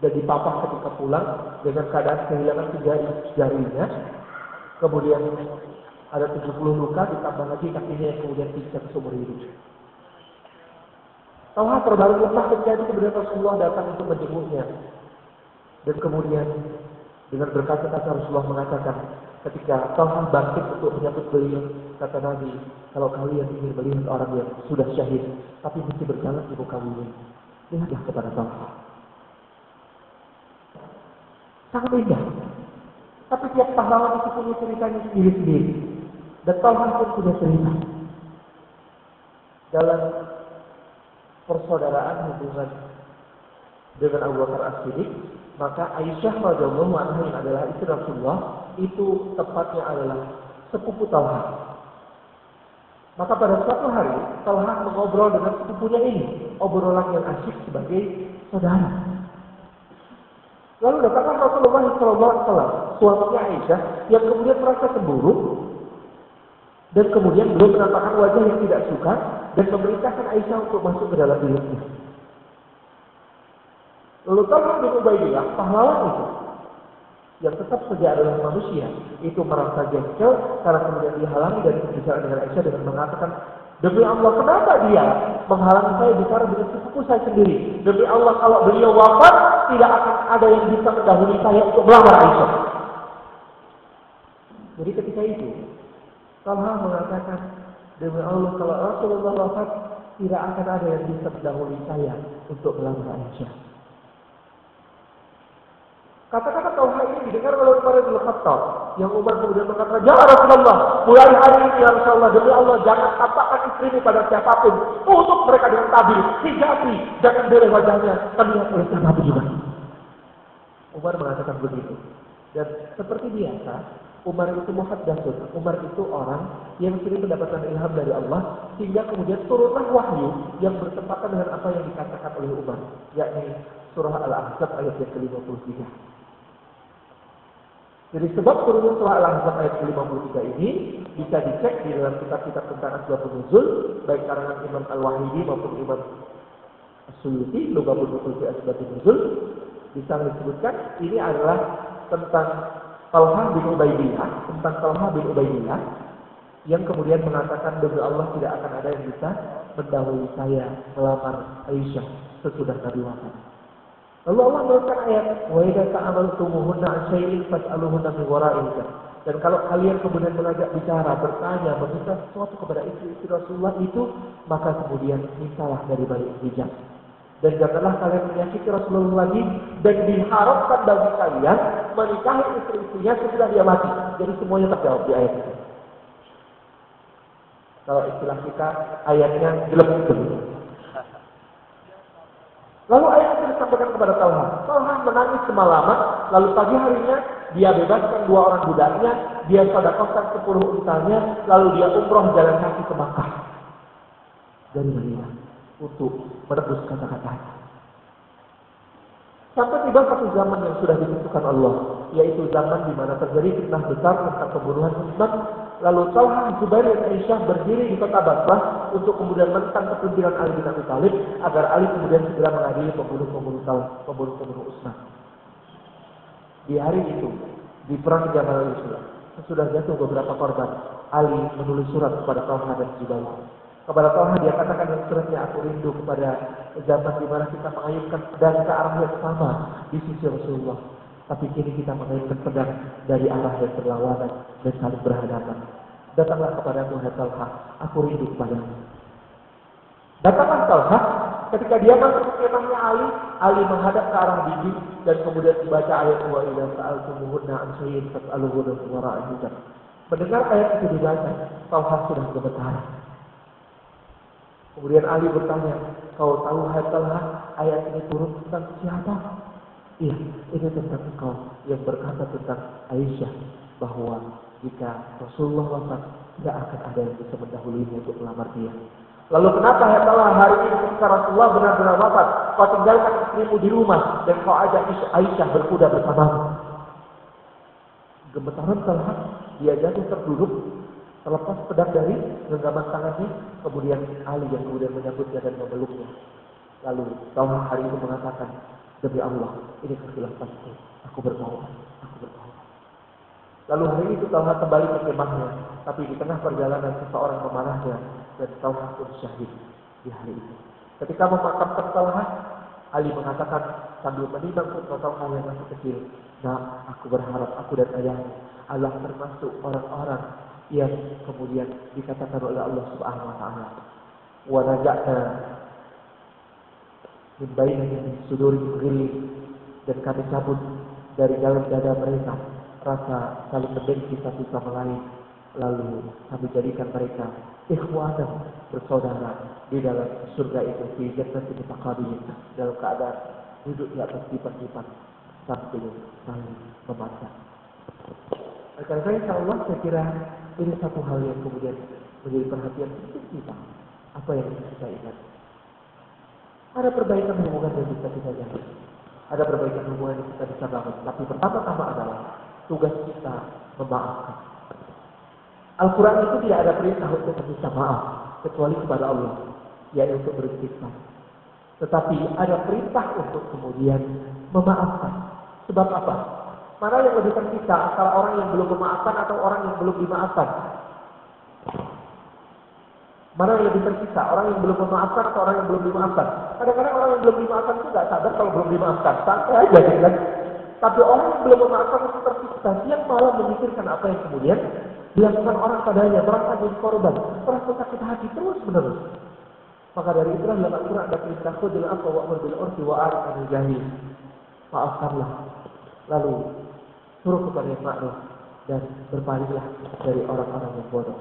dan dipapah ketika pulang dengan keadaan kehilangan tiga jarinya kemudian ada 70 luka, ditambah lagi kakinya yang kemudian pingsan seumur hidup. Talha terbaru lemah terjadi kemudian Rasulullah datang untuk menjenguknya. Dan kemudian Dengan berkata-kata Rasulullah mengatakan, ketika Talha bangkit untuk menyambut beliau, kata Nabi, kalau kalian ingin melihat orang yang sudah syahid, tapi masih berjalan di muka bumi, lihatlah kepada Talha. Sangat indah. Tapi tiap pahlawan itu punya ceritanya sendiri-sendiri. Dan Talha pun punya cerita. Dalam persaudaraan hubungan dengan Abu Bakar As-Siddiq, maka Aisyah radhiyallahu anha yang adalah istri Rasulullah itu tepatnya adalah sepupu Talha. Maka pada suatu hari Talha mengobrol dengan sepupunya ini, obrolan yang asyik sebagai saudara. Lalu datanglah Rasulullah SAW, suaminya Aisyah, yang kemudian merasa cemburu dan kemudian belum menampakkan wajah yang tidak suka dan memerintahkan Aisyah untuk masuk ke dalam biliknya. Lalu Talha bin Ubaidillah, pahlawan itu, yang tetap saja adalah manusia, itu merasa jengkel karena kemudian dihalangi dari pembicaraan dengan Aisyah dengan mengatakan, Demi Allah, kenapa dia menghalangi saya bicara dengan sepupu saya sendiri? Demi Allah, kalau beliau wafat, tidak akan ada yang bisa mendahului saya untuk melamar Aisyah. Jadi ketika itu, Talha mengatakan, Demi Allah, kalau Rasulullah wafat, tidak akan ada yang bisa mendahului saya untuk melamar Aisyah. Kata-kata Talha ini didengar oleh Umar bin Khattab. Yang Umar kemudian mengatakan, Ya Rasulullah, mulai hari ini ya Rasulullah, demi Allah, jangan tampakkan istrimu pada siapa pun. Tutup mereka dengan tabir, hijabi, jangan boleh wajahnya terlihat oleh siapa pun juga. Umar mengatakan begitu. Dan seperti biasa, Umar itu muhaddatsun. Umar itu orang yang sering mendapatkan ilham dari Allah sehingga kemudian turunlah wahyu yang bertepatan dengan apa yang dikatakan oleh Umar, yakni surah Al-Ahzab ayat yang ke-53. Jadi sebab turunnya surah Al-Ahzab ayat ke-53 ini bisa dicek di dalam kitab-kitab tentang asbabun nuzul baik karangan Imam Al-Wahidi maupun Imam As-Suyuti Lughabul Nuzul fi Asbabun Nuzul bisa disebutkan ini adalah tentang Talha bin Ubaidillah tentang Talha bin Ubaidillah yang kemudian mengatakan demi Allah tidak akan ada yang bisa mendahului saya melamar Aisyah sesudah Nabi wafat. Lalu Allah menurunkan ayat, "Wa idza ta'amaltumuhunna an syai'in fas'aluhunna min Dan kalau kalian kemudian mengajak bicara, bertanya, meminta sesuatu kepada istri-istri Rasulullah itu, maka kemudian mintalah dari balik hijab. Dan janganlah kalian menyakiti Rasulullah lagi dan diharapkan bagi kalian menikahi istri-istrinya setelah dia mati. Jadi semuanya terjawab di ayat itu. Kalau istilah kita ayatnya jelek begitu. Lalu ayat itu disampaikan kepada Talha. Talha menangis semalaman, lalu pagi harinya dia bebaskan dua orang budaknya, dia sedekahkan sepuluh untanya, lalu dia umroh jalan kaki ke Makkah dari Madinah untuk menebus kata-katanya. Sampai tiba satu zaman yang sudah ditentukan Allah, yaitu zaman di mana terjadi fitnah besar tentang pembunuhan Utsman. Lalu Talha, Zubair dan Aisyah berdiri di kota Basrah untuk kemudian menentang kepimpinan Ali bin Abi Thalib agar Ali kemudian segera mengadili pembunuh-pembunuh pembunuh-pembunuh Utsman. Di hari itu, di perang Jamal Islam, sesudah jatuh beberapa korban, Ali menulis surat kepada Talha dan Zubair. Kepada Talha dia katakan yang suratnya aku rindu kepada zaman di mana kita mengayunkan pedang ke arah yang sama di sisi Rasulullah. Tapi kini kita mengayunkan pedang dari arah yang berlawanan dan saling berhadapan. Datanglah kepada Tuhan Talha, aku rindu kepadamu. Datanglah Talha ketika dia masuk ke kemahnya Ali, Ali menghadap ke arah bibi dan kemudian membaca ayat wa ila sa'altumuhunna an syai'in fas'aluhunna hijab. Mendengar ayat itu dibaca, Talha sudah gemetar. Kemudian Ali bertanya, kau tahu Talha ayat ini turun tentang siapa? Iya, ini tentang engkau yang berkata tentang Aisyah bahwa jika Rasulullah wafat tidak akan ada yang bisa mendahulunya untuk melamar dia. Lalu kenapa Talha hari ini ketika Rasulullah benar-benar wafat, kau tinggalkan istrimu di rumah dan kau ajak Aisyah berkuda bersamamu? Gemetaran Talha, dia jatuh terduduk terlepas pedang dari genggaman tangannya, kemudian Ali yang kemudian menyambutnya dan memeluknya. Lalu Talha hari itu mengatakan, demi Allah, ini kekhilafanku, aku bertaubat, aku bertaubat. Lalu hari itu Talha kembali ke kemahnya, tapi di tengah perjalanan seseorang memarahnya dan Talha pun syahid di hari itu. Ketika memakamkan Talha, Ali mengatakan sambil menimbang hal yang masih kecil. Nah, aku berharap aku dan ayahmu Allah termasuk orang-orang yang kemudian dikatakan oleh Allah Subhanahu wa taala. Wa naja'na min bainihim sudurihim ghilli dan kami cabut dari dalam dada mereka rasa saling membenci satu sama lain lalu kami jadikan mereka ikhwanan bersaudara di dalam surga itu di jannati mutaqabilin dalam keadaan duduk di atas lipat-lipat sambil saling memandang. Karena insya Allah saya kira ini satu hal yang kemudian menjadi perhatian penting kita. Apa yang kita ingat? Ada perbaikan hubungan yang bisa kita jaga. Ada perbaikan hubungan yang kita bisa bangun. Tapi pertama-tama adalah tugas kita memaafkan. Al-Quran itu tidak ada perintah untuk meminta maaf kecuali kepada Allah, yaitu untuk beristighfar. Tetapi ada perintah untuk kemudian memaafkan. Sebab apa? Mana yang lebih tersisa antara orang yang belum memaafkan atau orang yang belum dimaafkan? Mana yang lebih tersisa? Orang yang belum memaafkan atau orang yang belum dimaafkan? Kadang-kadang orang yang belum dimaafkan itu nggak sadar kalau belum dimaafkan. Santai aja gitu kan. Tapi orang yang belum memaafkan itu tersisa. Dia malah memikirkan apa yang kemudian dilakukan orang padanya. Merasa jadi korban. Merasa sakit hati terus menerus. Maka dari itulah dalam Al-Quran ada perintah khudil apa wa'mur bil wa'arif anil jahil. Maafkanlah. Lalu suruh kepada yang maklum dan berpalinglah dari orang-orang yang bodoh,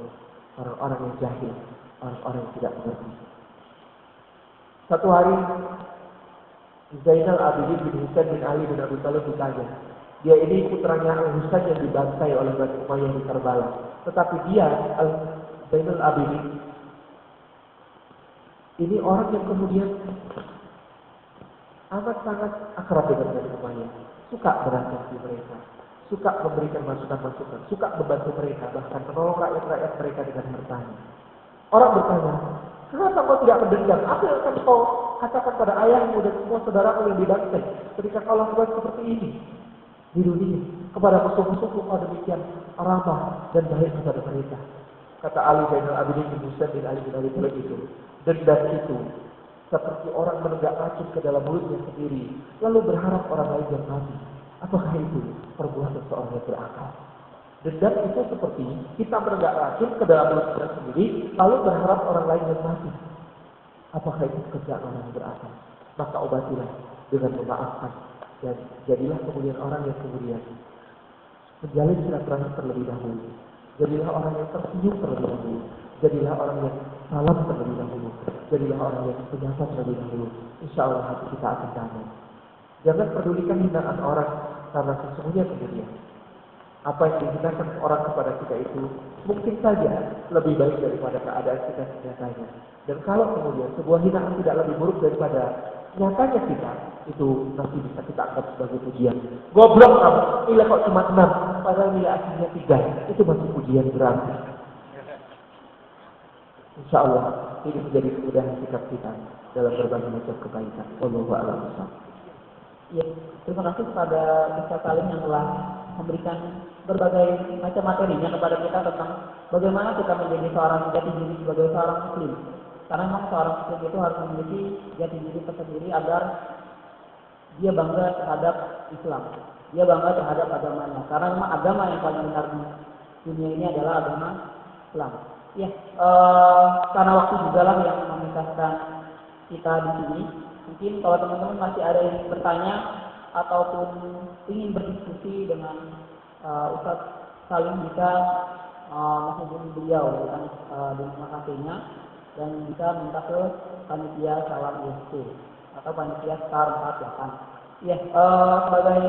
orang-orang yang jahil, orang-orang yang tidak mengerti. Satu hari Zainal Abidin bin Husain bin Ali bin Abi Thalib ditanya. Dia ini putranya Al Husain yang dibantai oleh Bani Umayyah di Karbala. Tetapi dia Al Zainal Abidin ini orang yang kemudian amat sangat akrab dengan Bani Umayyah, suka berasasi mereka, suka memberikan masukan-masukan, suka membantu mereka, bahkan menolong rakyat-rakyat mereka dengan hartanya. Orang bertanya, kenapa kau tidak mendendam? Apa yang akan kau katakan pada ayahmu dan semua saudaramu yang dibantai ketika kau lakukan seperti ini di dunia kepada musuh-musuhmu kau demikian ramah dan baik kepada mereka. Kata Ali Zainal Abidin bin Musa bin Ali bin Abi Thalib itu, dendam itu seperti orang menegak racun ke dalam mulutnya sendiri, lalu berharap orang lain yang mati. Apakah itu perbuatan seorang yang berakal? Dendam itu seperti kita menegak racun ke dalam mulut kita sendiri, lalu berharap orang lain yang mati. Apakah itu pekerjaan orang yang berakal? Maka obatilah dengan memaafkan dan jadilah kemudian orang yang kemudian menjalin silaturahmi terlebih dahulu. Jadilah orang yang tersenyum terlebih dahulu. Jadilah orang yang salam terlebih dahulu. Jadilah orang yang menyapa terlebih dahulu. Insya Allah hati kita akan damai. Jangan pedulikan hinaan orang karena sesungguhnya kemudian apa yang dihinakan orang kepada kita itu mungkin saja lebih baik daripada keadaan kita sebenarnya. Dan kalau kemudian sebuah hinaan tidak lebih buruk daripada nyatanya kita, itu nanti bisa kita anggap sebagai pujian. Goblok kamu, nilai kok cuma enam, padahal nilai aslinya tiga, itu masih pujian berarti. Insya Allah ini menjadi kemudahan sikap kita dalam berbagai macam kebaikan. Wallahu a'lam Ya, terima kasih kepada Ustaz Salim yang telah memberikan berbagai macam materinya kepada kita tentang bagaimana kita menjadi seorang jati diri sebagai seorang muslim. Karena memang seorang muslim itu harus memiliki jati diri tersendiri agar dia bangga terhadap Islam. Dia bangga terhadap agamanya. Karena memang agama yang paling benar di dunia ini adalah agama Islam. Ya, uh, karena waktu juga lah yang memisahkan kita di sini. Mungkin kalau teman-teman masih ada yang bertanya ataupun ingin berdiskusi dengan uh, Ustadz Salim bisa uh, menghubungi beliau dengan uh, di nomor dan bisa minta ke panitia salam IST atau panitia star 48. Ya, uh, sebagai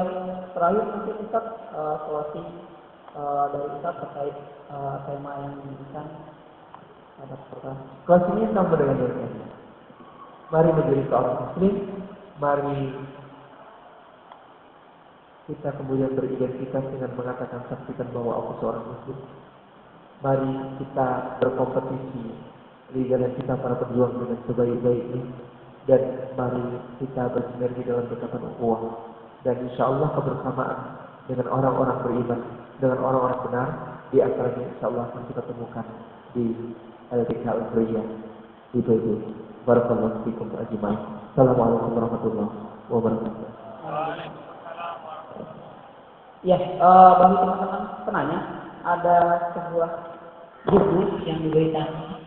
terakhir mungkin Ustaz uh, solusi uh, dari Ustaz terkait uh, tema yang diberikan pada pertanyaan. Ini sama dengan yang Mari menjadi seorang muslim, mari kita kemudian beridentitas dengan mengatakan saksikan bahwa aku seorang muslim. Mari kita berkompetisi di dalam kita para pejuang dengan sebaik-baiknya dan mari kita bersinergi dalam dekatan ukhuwah dan insya Allah kebersamaan dengan orang-orang beriman dengan orang-orang benar di antaranya insya Allah akan kita temukan di LDK Ulriyah di Beirut. Barakallahu fikum ajmain. Assalamualaikum warahmatullahi wabarakatuh. Ya, eh, bagi teman-teman penanya, ada sebuah buku yang diberikan